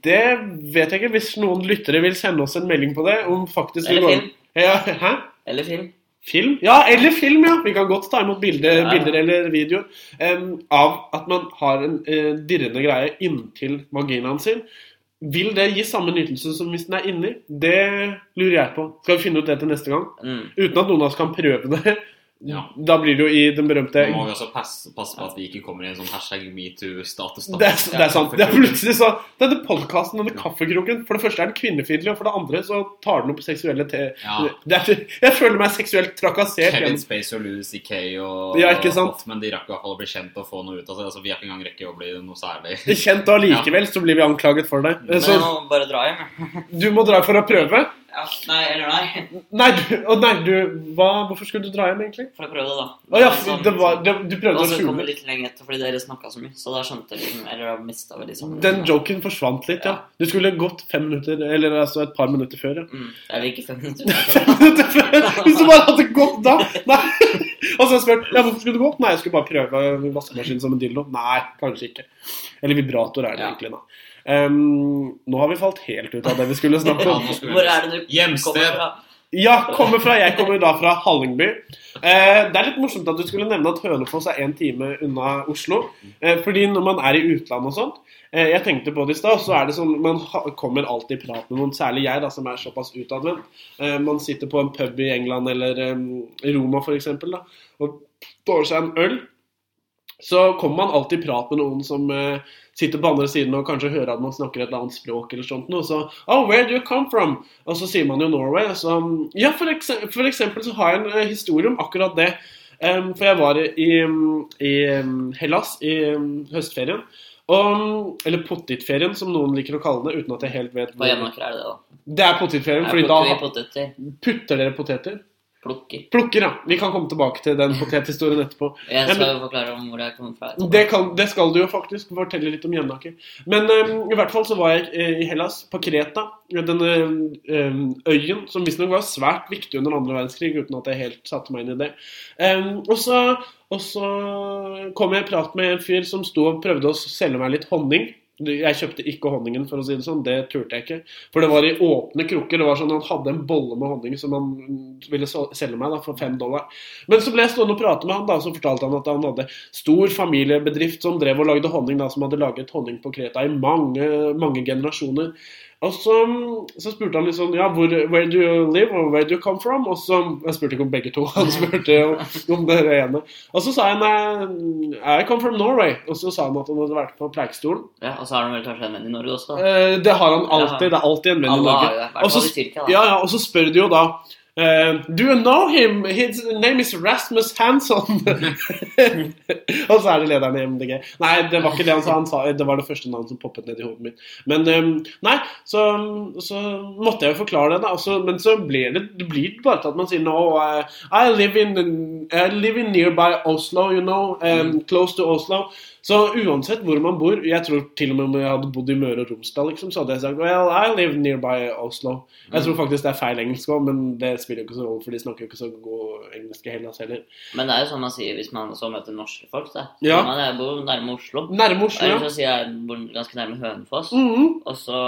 Det vet jeg ikke. Hvis noen lyttere vil sende oss en melding på det om faktisk Eller film. Ja, hæ? Eller film. Film? Ja, eller film, ja. Vi kan godt ta imot bilder, Ja. bilder eller videoer um, av at man har en uh, dirrende greie inntil vaginaen sin. Vil det gi samme nytelse som hvis den er inni? Det lurer jeg på. Skal vi finne ut det til neste gang? Mm. Uten at noen av oss kan prøve det. Ja. Da blir det jo i den berømte Nå må vi også passe, passe på at vi ikke kommer i en sånn hashtag metoo-status. det det er sant. Det er plutselig så Denne podkasten, denne kaffekroken For det første er den kvinnefiendtlig, og for det andre så tar den opp seksuelle te... Ja. Er, jeg føler meg seksuelt trakassert. Kevin Space og Louis C.K. og Ja, ikke sant? Men de rakk i hvert fall å bli kjent og få noe ut av seg. Altså, vi har ikke engang rekke å bli noe særlig. Kjent og likevel så blir vi anklaget for det. Men Så jeg må bare dra hjem. jeg. du må dra for å prøve? Ja, nei, eller nei. Nei, du, og nei, du hva, Hvorfor skulle du dra hjem, egentlig? For prøve det, da. Å ja, Sånn- det var, det, du prøvde Og å så kom det skjule litt lenge etter fordi dere snakka så mye. Så da skjønte jeg liksom Eller da mista vi liksom Den joken forsvant litt, ja. Du skulle gått fem minutter, eller altså et par minutter før, ja. Mm, eller ikke fem minutter. Hvis du bare hadde gått da! Nei. Og så har jeg spurt ja, hvorfor skulle du gå. Nei, jeg skulle bare prøve vaskemaskinen som en dildo. Nei, kanskje ikke. Eller vibrator er det Ja. egentlig, da. Ehm, nå har vi falt helt ut av det vi skulle snakke om. Hvor er det du Hjemsted. kommer fra? Ja, kommer fra, jeg kommer da fra Hallingby. Eh, det er litt morsomt at du skulle nevne at Hønefoss er én time unna Oslo. Eh, fordi når man er i utlandet og sånt eh, Jeg tenkte på det i stad, så er det sånn Man ha, kommer alltid i prat med noen, særlig jeg, da, som er såpass utadvendt. Eh, man sitter på en pub i England eller Roma, for eksempel, da, og tar seg en øl. Så kommer man alltid i prat med noen som uh, sitter på andre siden og kanskje hører at man snakker et eller annet språk eller sånt noe. Så Oh, where do you come from? Og så sier man jo Norway. Så, ja, for, ekse- for eksempel så har jeg en uh, historie om akkurat det. Um, for jeg var i, i um, Hellas i um, høstferien. Og, eller pottitferien, som noen liker å kalle det, uten at jeg helt vet På Jevnaker er det det, da. Det er pottitferien, fordi da putter dere poteter. Plukker. Plukker, ja. Vi kan komme tilbake til den potethistorien etterpå. Jeg skal jo forklare om hvor jeg kommer fra. Det, kan, det skal du jo faktisk fortelle litt om Jevnaker. Men um, i hvert fall så var jeg uh, i Hellas, på Kreta. Denne um, øyen som visstnok var svært viktig under andre verdenskrig, uten at jeg helt satte meg inn i det. Um, og, så, og så kom jeg i prat med en fyr som sto og prøvde å selge meg litt honning. Jeg kjøpte ikke honningen, for å si det sånn. Det turte jeg ikke. For det var i åpne krukker. Det var sånn Han hadde en bolle med honning som han ville selge meg da for fem dollar. Men så ble jeg stående og prate med han, da, så fortalte han at han hadde stor familiebedrift som drev og lagde honning, da, som hadde laget honning på Kreta i mange, mange generasjoner. Og så, så spurte han liksom ja, hvor, where do you live, or where do you come from? Og så, Jeg spurte ikke om begge to, han spurte om, om det ene. Og så sa han I come from Norway. Og så sa han at han hadde vært på Preikestolen. Ja, Og så har han vel kanskje en venn i Norge også? Eh, det har han alltid. Det er alltid en venn i Norge. Og så, ja, ja, og så spør de jo da eh, Do you know him? His name is Rasmus Hansson. og så er det lederen i MDG. Nei, det var ikke det han sa. Han sa det var det første navnet som poppet ned i hodet mitt. Men um, nei, så, så måtte jeg jo forklare det, da. altså, men så blir det, det blir bare til at man sier no, I, I, live in, I live in nearby Oslo, you know. Um, close to Oslo. Så uansett hvor man bor Jeg tror til og med om jeg hadde bodd i Møre og Romsdal, liksom, så hadde jeg sagt Well, I live nearby Oslo. Jeg tror faktisk det er feil engelsk òg, men det spiller jo ikke så rolle, for de snakker jo ikke så god engelsk i Hellas heller. Men det er jo sånn man sier hvis man så møter norske folk. da. Ja. Man er bor nærme Oslo. Nærme Oslo, Eller ja. så sier jeg bor ganske nærme Hønefoss. Mhm, Og så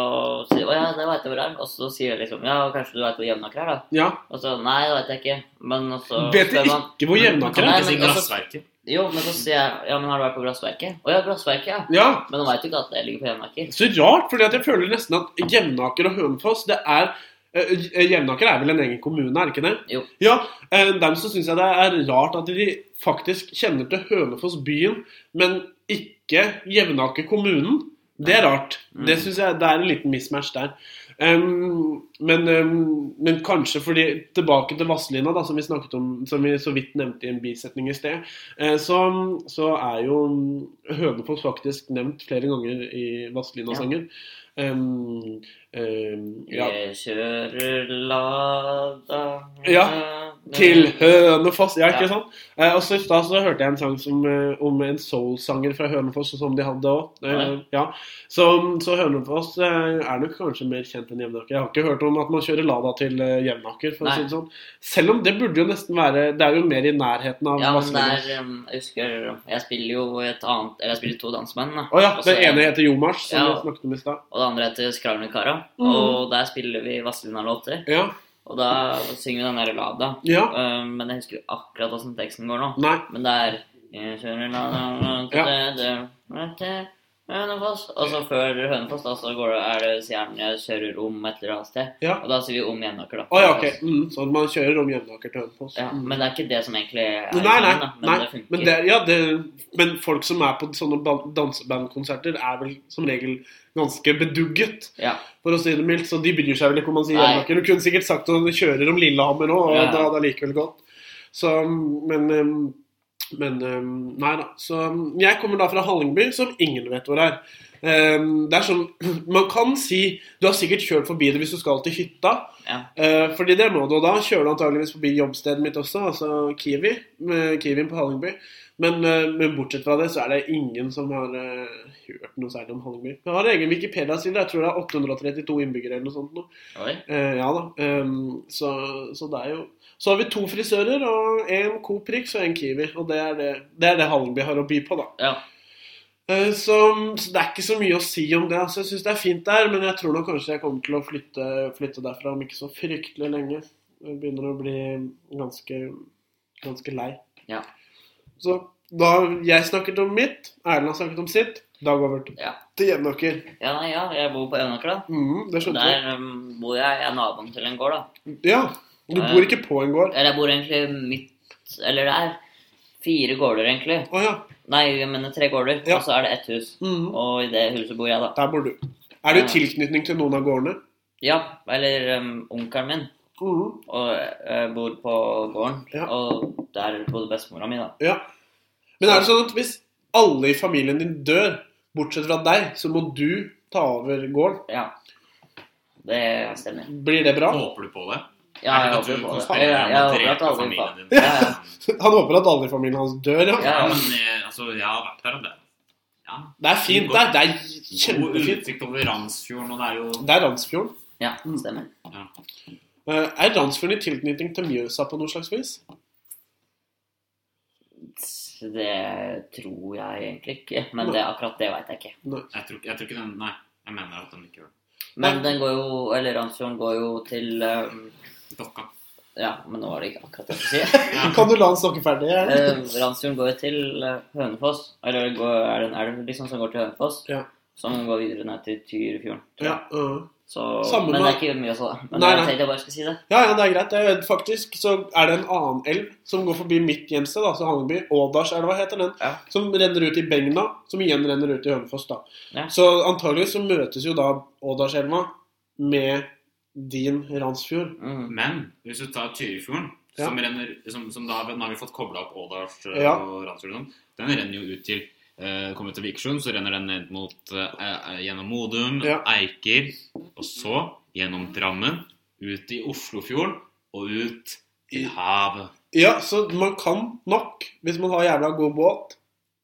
sier å ja, det vet jeg hvor er. Og så sier jeg liksom ja, kanskje du vet hvor Jevnaker er, da. ja. Og så nei, det vet jeg ikke. Men også Vet du ikke hvor Jevnaker er? Ikke si glassverket. Jo, men så sier jeg ja, men har du vært på Glassverket? Å ja, Glassverket, ja. Ja, Men nå vet du ikke at det ligger på Jevnaker. så rart, fordi jeg føler nesten at Jevnaker og Hønefoss, det er eh, Jevnaker er vel en egen kommune, er det ikke det? Jo. Ja, eh, Dermed så syns jeg det er rart at de faktisk kjenner til Hønefoss byen, men ikke Jevnaker kommunen. Det er rart. Mm. Det synes jeg det er en liten mismatch der. Em, men, um, men kanskje fordi Tilbake til Vazelina, da, som vi snakket om Som vi så vidt nevnte i en bisetning i sted. Uh, så, så er jo Hønefoss faktisk nevnt flere ganger i Vazelina-sanger. Em, em, ja. Jeg kjører Lada Ja, Til Hønefoss, ja, ikke Ja. sant? Eh, også I stad så hørte jeg en sang som, eh, om en soul-sanger fra Hønefoss, som de hadde òg. Eh, ja. så, så Hønefoss eh, er nok kanskje mer kjent enn Jevnaker. Jeg har ikke hørt om at man kjører Lada til eh, Jevnaker, for å si det sånn. Selv om det burde jo nesten være Det er jo mer i nærheten av Ja, men der, er um, Jeg husker Jeg spiller jo et annet Eller jeg spiller to danseband. da. oh, ja, Også, det ene heter Jomars, som Ja. snakket om i stad. Og det andre heter Skravlekara. Mm. Og der spiller vi Vazelina-låter. Ja. Og da synger vi den der Lada. ja. Um, men jeg husker akkurat åssen teksten går nå. Nei. Men det er Ja. Det, det, Hønefoss. Og så før Hønefoss, da, så går det, er det gjerne jeg kjører om et eller annet sted. Ja. Og da sier vi om Jevnaker, da. Oh, ja, ok. Mm, så man kjører om Jevnaker til Hønefoss. Ja, Mm. men det er ikke det som egentlig er Nei, nei, da. Men nei. det funker. Men, det, ja, det, men folk som er på sånne ban- dansebandkonserter, er vel som regel ganske bedugget, Ja. for å si det mildt. Så de bryr seg vel ikke om man sier Nei. Jevnaker. Du kunne sikkert sagt at de kjører om Lillehammer òg, og Ja. det hadde likevel gått. Så, men men um, nei da. Så um, jeg kommer da fra Hallingby, som ingen vet hvor er. Um, det er sånn Man kan si Du har sikkert kjørt forbi det hvis du skal til hytta. Ja. Eh, fordi det må du, og da kjører du antageligvis forbi jobbstedet mitt også, altså Kiwi. Med Kiwien på Hallingby. Men, eh, men bortsett fra det, så er det ingen som har uh, hørt noe særlig om Hallingby. Jeg har egen Wikipedia-side. Jeg tror det er 832 innbyggere eller noe sånt. nå. Eh, ja da. Um, så, så det er jo Så har vi to frisører og en Coop-Rix og en Kiwi. Og det er det, det er det Hallingby har å by på, da. Ja. Eh, Så, så det er ikke så mye å si om det. Altså, jeg syns det er fint der, men jeg tror nok kanskje jeg kommer til å flytte, flytte derfra om ikke så fryktelig lenge. Jeg begynner å bli ganske, ganske lei. Ja. Så da jeg snakket om mitt, Erlend har snakket om sitt, da går vi til, Ja. til Jevnaker. Ja, ja, jeg bor på Jevnaker, da. Mm, det skjønte jeg. Der um, bor jeg. Jeg er naboen til en gård, da. Ja. Du Eh. bor ikke på en gård? Eller jeg bor egentlig midt Eller det er fire gårder, egentlig. Oh, ja. Nei, jeg mener tre gårder. Ja. Og så er det ett hus. Mm. Og i det huset bor jeg, da. Der bor du. Er det Ja. tilknytning til noen av gårdene? Ja, eller um, onkelen min. Mhm. Og jeg bor på gården. Ja. Og der bodde bestemora mi, da. Ja. Men er det sånn at hvis alle i familien din dør, bortsett fra deg, så må du ta over gården? Ja. Det stemmer. Blir det bra? Håper du på det? Ja, jeg Er håper at du på Jeg, jeg håper at alle familien din? Ja, ja. Han håper at alle i familien hans dør, ja. Ja. Ja, men eh, altså, jeg har vært der, og det Ja. Det er fint der. Det er God kjempefint. utsikt over Randsfjorden, og det er jo Det er Randsfjorden. ja, stemmer. ja. Eh, Er Randsfjorden i tilknytning til Mjøsa på noe slags vis? Det tror jeg egentlig ikke. Men det, akkurat det veit jeg ikke. jeg, tror, jeg tror ikke den Nei, jeg mener at den ikke gjør det. Men den går jo Eller Randsfjorden går jo til um, Dokka. Ja, men nå var det ikke akkurat det jeg skulle si. Kan du la han snakke ferdig? Eh, Randsfjorden går jo til eh, Hønefoss. Eller går, er det en elv liksom som går til Hønefoss? Ja. Som går videre ned til Tyrifjorden. Ja, jeg. øh. Så, Samme men det er ikke mye å si. Men Nei, jeg nei. tenkte jeg bare skulle si det. ja, ja, det er greit. Jeg vet, faktisk så er det en annen elv som går forbi mitt hjemsted, da, så Hallingby. Ådalselva heter den. Ja. Som renner ut i Begna, som igjen renner ut i Hønefoss. da. Ja. Så antageligvis så møtes jo da Ådalselva med din Randsfjord. Mm. Men hvis du tar Tyrifjorden, Ja. som, renner, som, som da nå har vi fått kobla opp Årdals eh, Ja. og Randsfjorden, den renner jo ut til eh, Kommer til Vikersund, så renner den ned mot eh, eh, gjennom Modum, Ja. Eiker, og så gjennom Drammen, ut i Oslofjorden og ut til I- havet. Ja, så man kan nok, hvis man har jævla god båt,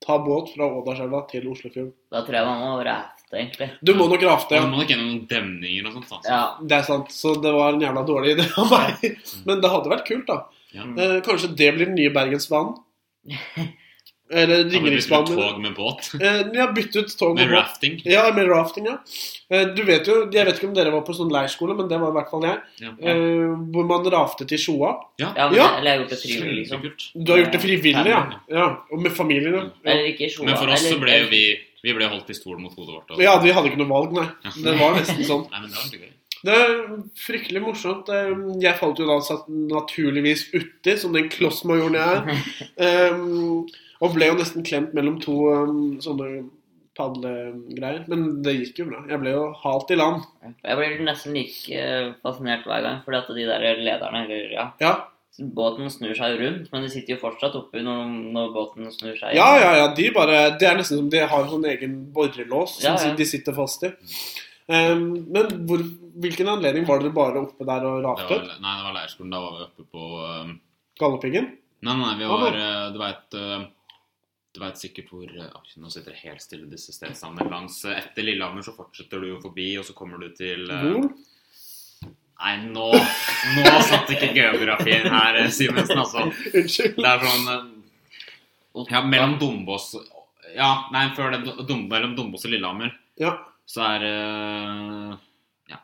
ta båt fra Ådalselva til Oslofjorden. Da tror jeg man må rafte, egentlig. Du må nok rafte, ja. du må nok gjennom noen demninger og sånt. Altså. Ja. Det er sant, så det var en jævla dårlig idé av meg. Men det hadde vært kult, da. Ja. Eh, kanskje det blir den nye Bergensbanen? Eller du bytte Ringeriksbanen. tog med båt. Eh, ja, bytte ut tog Med og båt. Ja, med rafting, ja. Eh, du vet jo, Jeg vet ikke om dere var på sånn leirskole, men det var i hvert fall jeg. Ja. Eh, hvor man raftet i Sjoa. ja, men Ja. Eller jeg har gjort det frivillig, liksom. Du har gjort det frivillig, ja. ja. Og med familien, ja. Eller ikke i Sjoa. Men for oss så ble jo vi Vi ble holdt i stolen mot hodet vårt. Også. Ja, vi hadde ikke noe valg, nei. Det var nesten sånn. Nei, men det var gøy. Det er fryktelig morsomt. Jeg falt jo da satt naturligvis uti, som den klossmajoren jeg er. Um, og ble jo nesten klemt mellom to um, sånne padlegreier. Men det gikk jo bra. Jeg ble jo halt i land. Jeg blir nesten like eh, fascinert hver gang, fordi at de der lederne, eller ja Ja, Båten snur seg rundt, men de sitter jo fortsatt oppe når, når båten snur seg. ja, ja. ja de bare Det er nesten som de har en sånn egen borrelås som Ja, ja. de sitter fast i. Um, men hvor, hvilken anledning var dere bare oppe der og Det rapte? var, nei, det var leirskolen. Da var vi oppe på um, Galdhøpiggen? Nei, nei, vi var eh, Du veit Du vet sikkert hvor uh, Nå sitter det helt stille disse stedsnavnene. Langs eh, etter Lillehammer så fortsetter du jo forbi, og så kommer du til eh, Gol? Nei, nå Nå satt ikke geografien her, eh, Simensen, altså. Unnskyld. Det er sånn eh, Ja, mellom Dombås Ja, nei, før det Dom, mellom Dombås og Lillehammer, Ja. så er eh, Ja.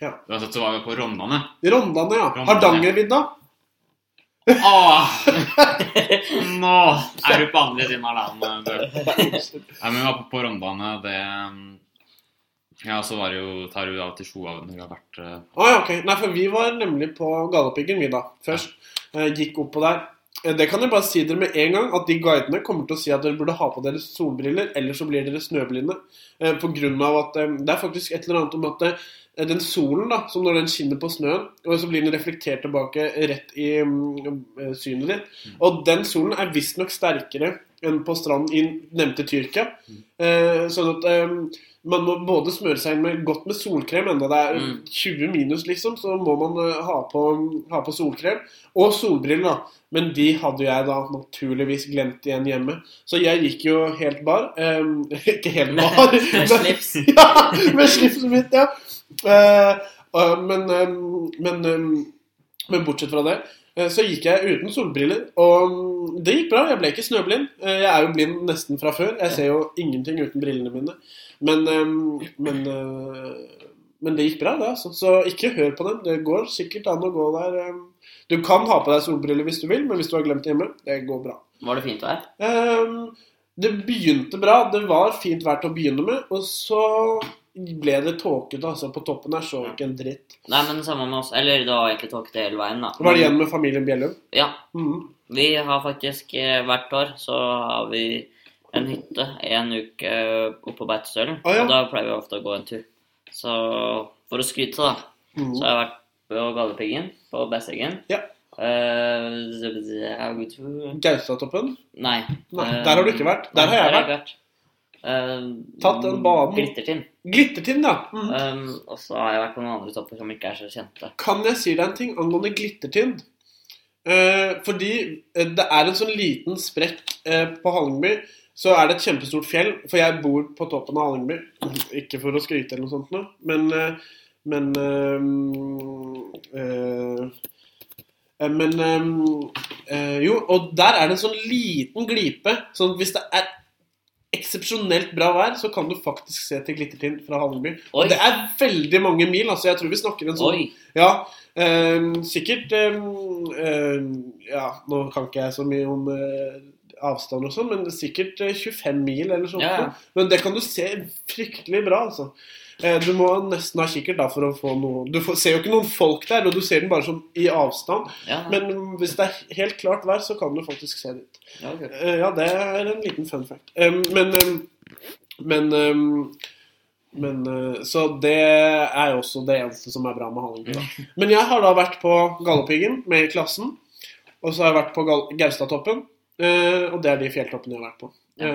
Ja. Uansett så var vi på Rondane. Rondane, ja. Rondane. Hardangervidda? Åh! Nå er du på andre siden av landet, du. Nei, men vi var på, på Rondane, det Ja, så var det jo tar du av til Sjoa når du har vært eh, Å ja, ok. Nei, for vi var nemlig på Galdhøpiggen, vi da. Først. Ja. gikk oppå der. Eh, Det kan jeg bare si dere med en gang, at de guidene kommer til å si at dere burde ha på dere solbriller, eller så blir dere snøblinde. Eh, På grunn av at eh, Det er faktisk et eller annet om at eh, den solen, da, som når den skinner på snøen, og så blir den reflektert tilbake rett i mm, eh, synet ditt. Og den solen er visstnok sterkere enn på stranden i nevnte Tyrkia. Eh, sånn at eh, man må både smøre seg med godt med solkrem, enda det er Mm. 20 minus, liksom, så må man eh, ha, på, ha på solkrem. Og solbriller, da. Men de hadde jeg da naturligvis glemt igjen hjemme. Så jeg gikk jo helt bar. Eh, ikke helt bar. Med slips. ja, med slipset mitt, ja. Eh, men, men, men bortsett fra det, så gikk jeg uten solbriller. Og det gikk bra. Jeg ble ikke snøblind. Eh, Jeg er jo blind nesten fra før. Jeg ser jo ingenting uten brillene mine. Men, eh, men, eh, men det gikk bra, det. altså. Så ikke hør på dem. Det går sikkert an å gå der. eh. Du kan ha på deg solbriller hvis du vil, men hvis du har glemt det hjemme, det går bra. Var det fint vær? Ehm, det begynte bra. Det var fint vær til å begynne med. Og så ble det tåkete. Altså, på toppen her så ikke en dritt. Nei, men samme med oss. Eller det var egentlig tåkete hele veien, da. Var det igjen med familien Bjellum? Ja. Mhm. Vi har faktisk eh, hvert år så har vi en hytte en uke oppe på Beitostølen. Ah, ja. Og da pleier vi ofte å gå en tur. Så for å skryte, da, Mhm. så har jeg vært på Galdhøpiggen, på Besseggen. Ja. Uh, Gaustatoppen? nei. Nei, eh, der har du ikke vært. Der har jeg vært. Eh, Tatt den banen. Glittertind. Glittertind, ja. Mm. Um, og så har jeg vært på noen andre topper som ikke er så kjente. Kan jeg si deg en ting angående Glittertind? Uh, fordi eh, det er en sånn liten sprekk uh, på Hallingby. Så er det et kjempestort fjell, for jeg bor på toppen av Hallingby. Ikke for å skryte eller noe sånt, noe, men eh, Men eh, eh, eh, Men eh, eh, Jo, og der er det en sånn liten glipe. Sånn at hvis det er eksepsjonelt bra vær, så kan du faktisk se til Glittertind fra Hallingby. Og det er veldig mange mil. altså Jeg tror vi snakker en sånn Oi! ja, eh, sikkert eh, Ja, nå kan ikke jeg så mye om eh, avstand og sånn, men er sikkert eh, 25 mil eller sånt. Ja, ja. Men det kan du se fryktelig bra, altså. Eh, Du må nesten ha kikkert da for å få noe Du ser jo ikke noen folk der, og du ser den bare sånn i avstand. Ja, Men hvis det er helt klart vær, så kan du faktisk se dit. ja, ok. Eh, Ja, det er en liten fun fact. Men Men men, eh, Så det er jo også det eneste som er bra med Hallingby. Men jeg har da vært på Galdhøpiggen med klassen. Og så har jeg vært på Gaustatoppen. Og det er de fjelltoppene jeg har vært på. Ja.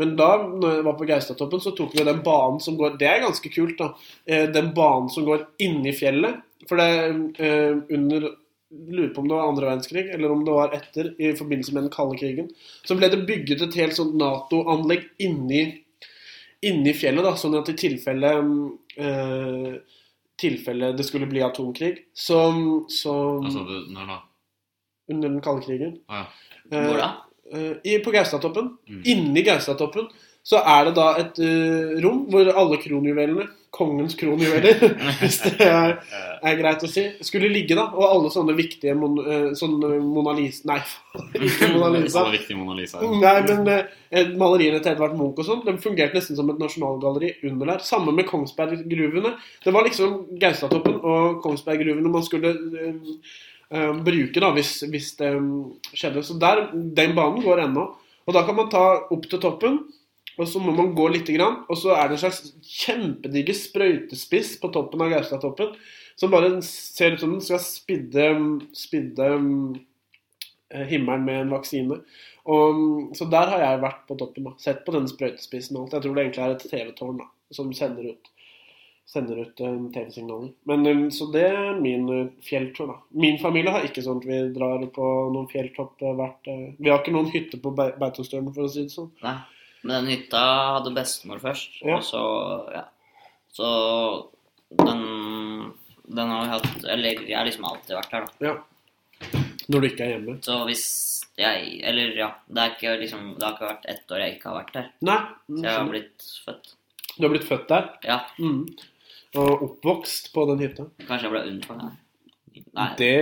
Men da når jeg var på Gaustatoppen, så tok vi den banen som går Det er ganske kult, da. Eh, Den banen som går inni fjellet. For det er eh, under Lurer på om det var andre verdenskrig, eller om det var etter, i forbindelse med den kalde krigen. Så ble det bygget et helt sånt Nato-anlegg inni, inni fjellet, da, sånn at i tilfelle eh, tilfelle det skulle bli atomkrig, så, så Altså, når da? Under den kalde krigen. Ah, ja. Hvor da? Eh, i, på Gaustatoppen. Mm. Inni Gaustatoppen så er det da et uh, rom hvor alle kronjuvelene, kongens kronjuveler, hvis det er, er greit å si, skulle ligge, da. Og alle sånne viktige mon, uh, sånne Mona Lisa Nei, ikke Mona Lisa. Mona Lisa. Nei, men uh, maleriene til Edvard Munch og sånn, de fungerte nesten som et nasjonalgalleri under der. Samme med Kongsberggruvene. Det var liksom Gaustatoppen og Kongsberggruvene man skulle eh, bruke da, hvis, hvis det mm, skjedde. Så der, den banen går ennå. Og da kan man ta opp til toppen, Og så må man gå lite grann, og så er det en slags kjempediger sprøytespiss på toppen av Gaustatoppen som bare ser ut som den skal spidde, spidde eh, himmelen med en vaksine. Og, så der har jeg vært på toppen. da, Sett på denne sprøytespissen og alt. Jeg tror det egentlig er et TV-tårn da, som sender ut, sender ut eh, TV-signaler. Men eh, Så det er min eh, fjelltur. da. Min familie har ikke at vi drar på noen fjelltopp hvert Vi har ikke noen hytte på Be- Beitostølen, for å si det sånn. Nei. Men den hytta hadde bestemor først, Ja. og så Ja. Så den Den har vi hatt Eller jeg har liksom alltid vært her, da. Ja. Når du ikke er hjemme. Så hvis jeg Eller ja, det ikke liksom Det har ikke vært ett år jeg ikke har vært her. Nei. Så jeg har blitt født. Du har blitt født der Ja, mm. Og oppvokst på den hytta. kanskje jeg ble unnfanga. Nei. Det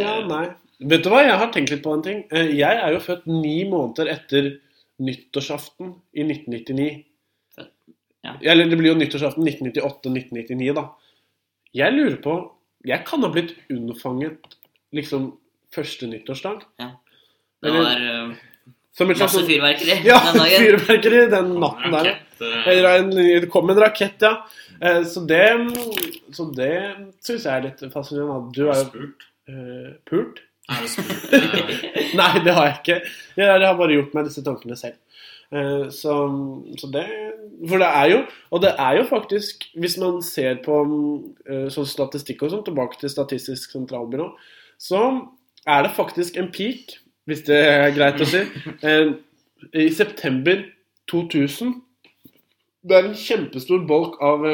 Ja, nei. Vet du hva, jeg har tenkt litt på en ting. Eh, Jeg er jo født ni måneder etter nyttårsaften i 1999. Født, ja. Eller det blir jo nyttårsaften 1998-1999, da. Jeg lurer på Jeg kan ha blitt unnfanget liksom første nyttårsdag. Ja. Det var uh, Som et slags masse fyrverkeri Ja, den dagen. fyrverkeri den natten der. Eh, Eller en, det kom en rakett, ja. Eh, Så det, så det syns jeg er litt fascinerende. Du er jo spurt. Uh, pult? Er spurt? Nei, det har jeg ikke. Jeg, jeg har bare gjort meg disse tankene selv. Eh, Så, så det For det er jo Og det er jo faktisk, hvis man ser på sånn statistikk og sånn, tilbake til Statistisk sentralbyrå, så er det faktisk en peak, hvis det er greit å si, eh, i september 2000. Det er en kjempestor bolk av,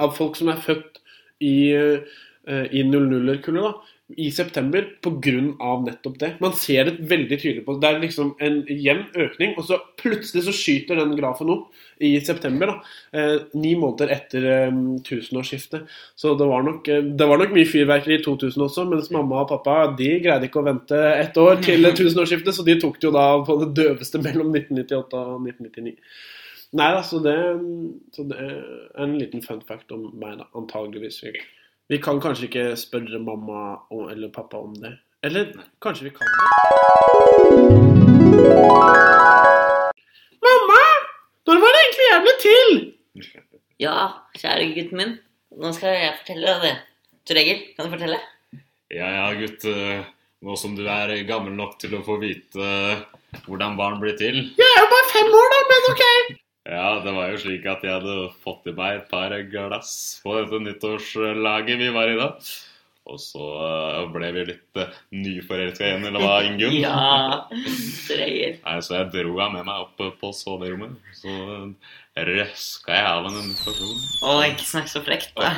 av folk som er født i, eh, i 00-kullet, da i september pga. nettopp det. Man ser det veldig tydelig på. Det er liksom en jevn økning, og så plutselig så skyter den grafen opp i september. da, eh, Ni måneder etter eh, tusenårsskiftet. Så det var, nok, eh, det var nok mye fyrverkeri i 2000 også, mens mamma og pappa de greide ikke å vente ett år til tusenårsskiftet, så de tok det jo da på det døveste mellom 1998 og 1999. Nei da, så det, så det er en liten fun fact om meg, da, antageligvis. Vi kan kanskje ikke spørre mamma og, eller pappa om det. Eller kanskje vi kan det? Mamma! Når var det egentlig jeg ble til? Ja, kjære gutten min. Nå skal jeg fortelle deg det. Tor Egil, kan du fortelle? Ja, ja, gutt. eh, Nå som du er gammel nok til å få vite eh, hvordan barn blir til. Jeg er jo bare fem år, da, men ok. Ja, det var jo slik at jeg hadde fått i meg et par glass på dette nyttårslaget vi var i da. Og så eh, ble vi litt uh, nyforelska igjen, eller hva, Ingunn? Ja, Tor Nei, så jeg dro henne med meg opp eh, på soverommet. Så eh, røska jeg av henne en invitasjon. Å, ikke snakk så frekt. da.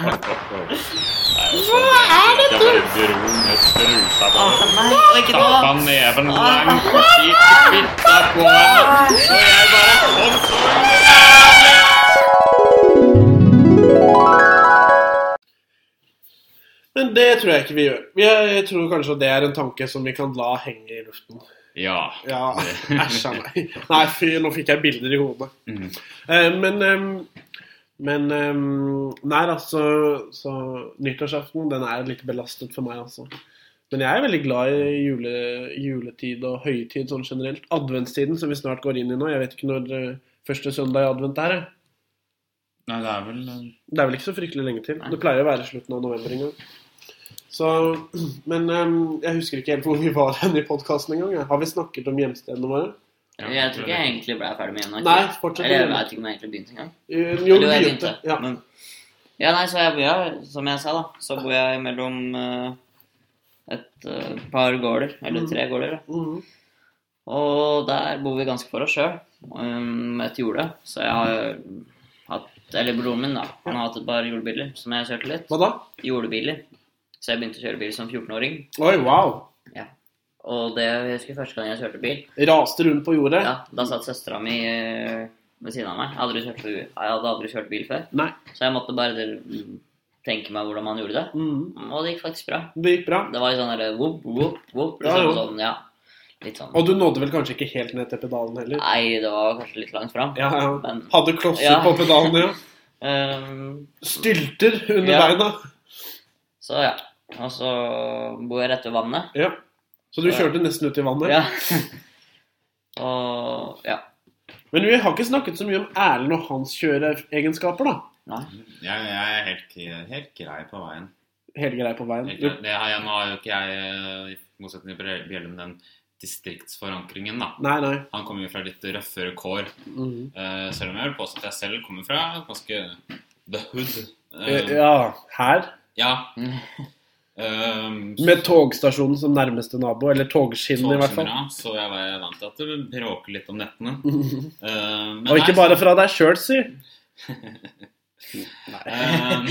Hva er det du Jeg bare dro med strusa på henne. Stappa neven langt kikk fitta på henne. Og jeg bare kom så jævlig Men det tror jeg ikke vi gjør. Jeg tror kanskje det er en tanke som vi kan la henge i luften. Ja. Ja, æsj a meg. Nei, fy, nå fikk jeg bilder i hodet. Mm. Eh, men men Nei, altså så Nyttårsaften den er litt belastet for meg, altså. Men jeg er veldig glad i jule, juletid og høytid sånn generelt. Adventstiden, som vi snart går inn i nå. Jeg vet ikke når eh, første søndag i advent er. Nei, det er vel Det er vel ikke så fryktelig lenge til. Det pleier å være slutten av november en gang. Så, men jeg husker ikke helt hvor vi var hen i podkasten engang. Har vi snakket om hjemstedene våre? Jeg tror ikke jeg egentlig ble ferdig med hjemme. Nei, fortsatt Eller jeg vet ikke om jeg egentlig begynte engang. Eh, Jo, Eller jeg begynte. Ja. Men, ja, nei, så jeg bor som jeg sa, da, så bor jeg mellom uh, et uh, par gårder, eller tre gårder. da. -hmm. Og der bor vi ganske for oss sjøl, med et jorde. Så jeg har hatt Eller broren min, da. Han har hatt et par jordebiler som jeg kjørte litt. Hva da? Jordebiler. Så jeg begynte å kjøre bil som 14-åring. Oi, wow. Ja. Og det jeg husker første gang jeg kjørte bil, Raste rundt på jordet? ja, da satt søstera mi eh, ved siden av meg. Jeg aldri kjørt, jeg hadde aldri kjørt bil før. Nei. Så jeg måtte bare tenke meg hvordan man gjorde det. Mm. Og det gikk faktisk bra. Det gikk bra. Det var sånn derre whoop, whoop. Ja, Liksom ja. sånn, ja. Sånn Og du nådde vel kanskje ikke helt ned til pedalen heller? Nei, det var kanskje litt langt fram. Ja, ja. Men Hadde klosser Ja. på pedalene, ja. um... Stylter under beina. Så ja. Og så bor jeg rett ved vannet. Ja. Så du kjørte nesten ut i vannet? Ja. og ja. Men vi har ikke snakket så mye om Erlend og hans kjøreegenskaper, da. Nei. Jeg, jeg er helt, helt grei på veien. Helt grei på veien. Helt grei. Det har jeg, nå har jo ikke jeg, i motsetning til Bjellum, den distriktsforankringen, da. Nei, nei. Han kommer jo fra litt røffere kår. Mm -hmm. uh, selv om jeg vil påstå at jeg selv kommer fra ganske the hood. Eh, Ja, her. ja. Um, Med togstasjonen som nærmeste nabo. Eller togskinnene i hvert fall. Så jeg var vant til at du bråker litt om nettene. Eh, men Og ikke nei, bare fra deg sjøl, si. eh,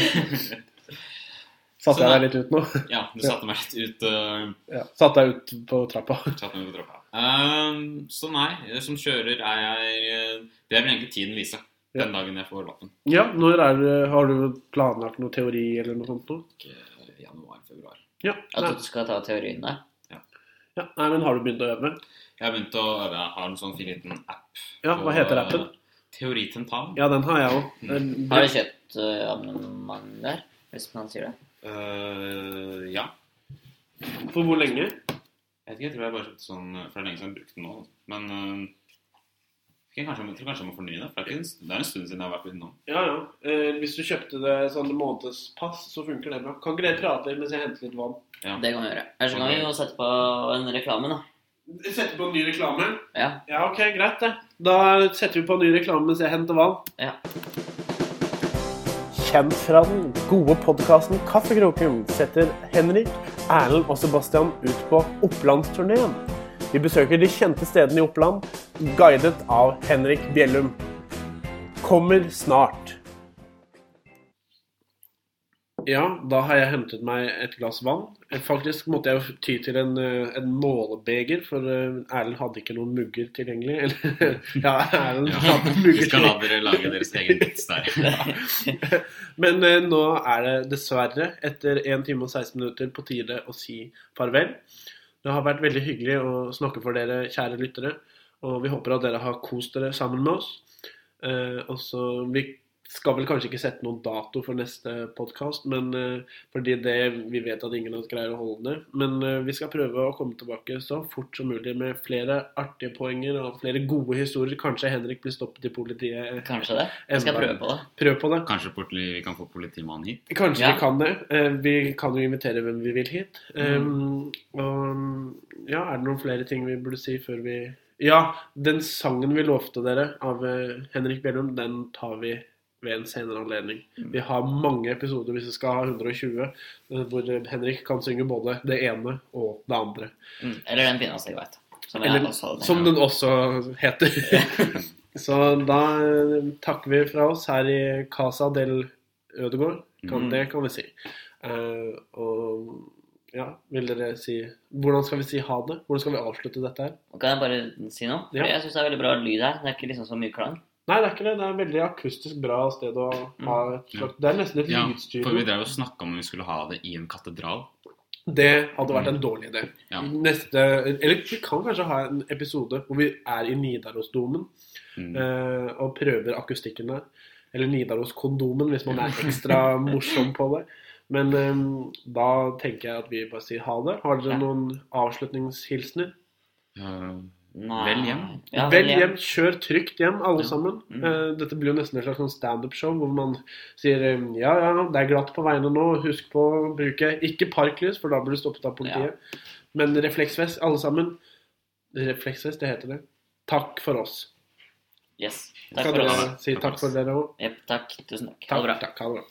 Satte jeg nei. deg litt ut nå? ja, du satte meg litt ut. Uh, Ja. Satte deg ut på trappa. satte meg på trappa. Uh, så nei, som kjører er jeg eh, Det vil egentlig tiden vise. Ja. Den dagen jeg får lappen. Ja, når er har du planlagt noe teori eller noe sånt noe? Ja. At du skal ta teorien der. ja. Nei, men har du begynt å øve? Jeg har begynt å øve. Jeg har en sånn fin liten app. Ja, hva heter appen? Teoritentan. Ja, den har jeg òg. Har du kjøpt uh, abonnement der? Hvis man sier det. Uh, ja. For hvor lenge? Jeg vet ikke, jeg tror jeg bare kjøpte sånn For lenge siden jeg har brukt den nå. Men øh, jeg, kanskje, jeg tror kanskje jeg må fornye det. For det er, en, det er en stund siden jeg har vært innom. Ja, ja. Eh, hvis du kjøpte det sånn månedspass, så funker det bra. Kan ikke dere prate mens jeg henter litt vann? Ja. Det kan vi gjøre. Ellers kan vi jo sette på en reklame, da. Sette på en ny reklame? Ja. Ja, ok, greit det. Da setter vi på en ny reklame mens jeg henter vann. ja. Kjent fra den gode podkasten Kaffekroken setter Henrik, Erlend og Sebastian ut på Opplandsturneen. Vi besøker de kjente stedene i Oppland, guidet av Henrik Bjellum. Kommer snart. Ja, da har jeg hentet meg et glass vann. Faktisk måtte jeg ty til en, eh, en målebeger, for eh, Erlend hadde ikke noen mugger tilgjengelig. Eller, ja, Erlend hadde Vi mugger skal la dere lage deres egen vits der. Men eh, nå er det dessverre, etter 1 time og 16 minutter, på tide å si farvel. Det har vært veldig hyggelig å snakke for dere, kjære lyttere. Og vi håper at dere har kost dere sammen med oss. Eh, og så Vi skal vel kanskje ikke sette noen dato for neste podkast, fordi det, vi vet at ingen av oss greier å holde det. Men eh, vi skal prøve å komme tilbake så fort som mulig med flere artige poenger og flere gode historier. Kanskje Henrik blir stoppet i politiet. Kanskje det. Jeg skal prøve på det. Prøv på det. Kanskje vi kan få politimannen hit? Kanskje Ja. vi kan det. Eh, Vi kan jo invitere hvem vi vil hit. Um, og ja, er det noen flere ting vi burde si før vi Ja, den sangen vi lovte dere av eh, Henrik Bjellum, den tar vi ved en senere anledning. Vi har mange episoder hvis vi skal ha 120, eh, hvor Henrik kan synge både det ene og det andre. Mm. Eller den fineste jeg vet. Som jeg Eller også den, som den også heter. Så da eh, takker vi fra oss her i Casa del Ødegård. Kan, Mm. Det kan vi si. Uh, og ja, vil dere si Hvordan skal vi si ha det? Hvordan skal vi avslutte dette her? Kan jeg bare si noe? Ja. Jeg syns det er veldig bra lyd her. Det er ikke liksom så mye klang. Nei, det er ikke det. Det er et veldig akustisk bra sted å ha et slags Det er nesten et Ja, for vi lydstudio. drev og snakka om vi skulle ha det i en katedral. Det hadde vært en dårlig idé. Ja. Neste Eller vi kan kanskje ha en episode hvor vi er i Nidarosdomen. Mm. eh, og prøver akustikken der. Eller Nidaroskondomen, hvis man er ekstra morsom på det. Men um, da tenker jeg at vi bare sier ha det. Har dere noen avslutningshilsener? Eh, Nei. Vel hjem. Ja, Vel hjem, kjør trygt hjem, alle Ja. sammen. Mm. Eh, dette blir jo nesten et slags sånn standup-show hvor man sier eh, ja, ja, det er glatt på veiene nå, husk på å bruke ikke parklys, for da blir du stoppet av politiet. Men refleksvest, alle sammen. Refleksvest, det heter det. Takk for oss. Yes. Takk Skal for dere oss. si takk for dere òg? Yep, takk. Tusen takk. Ha det bra. takk. Ha det bra.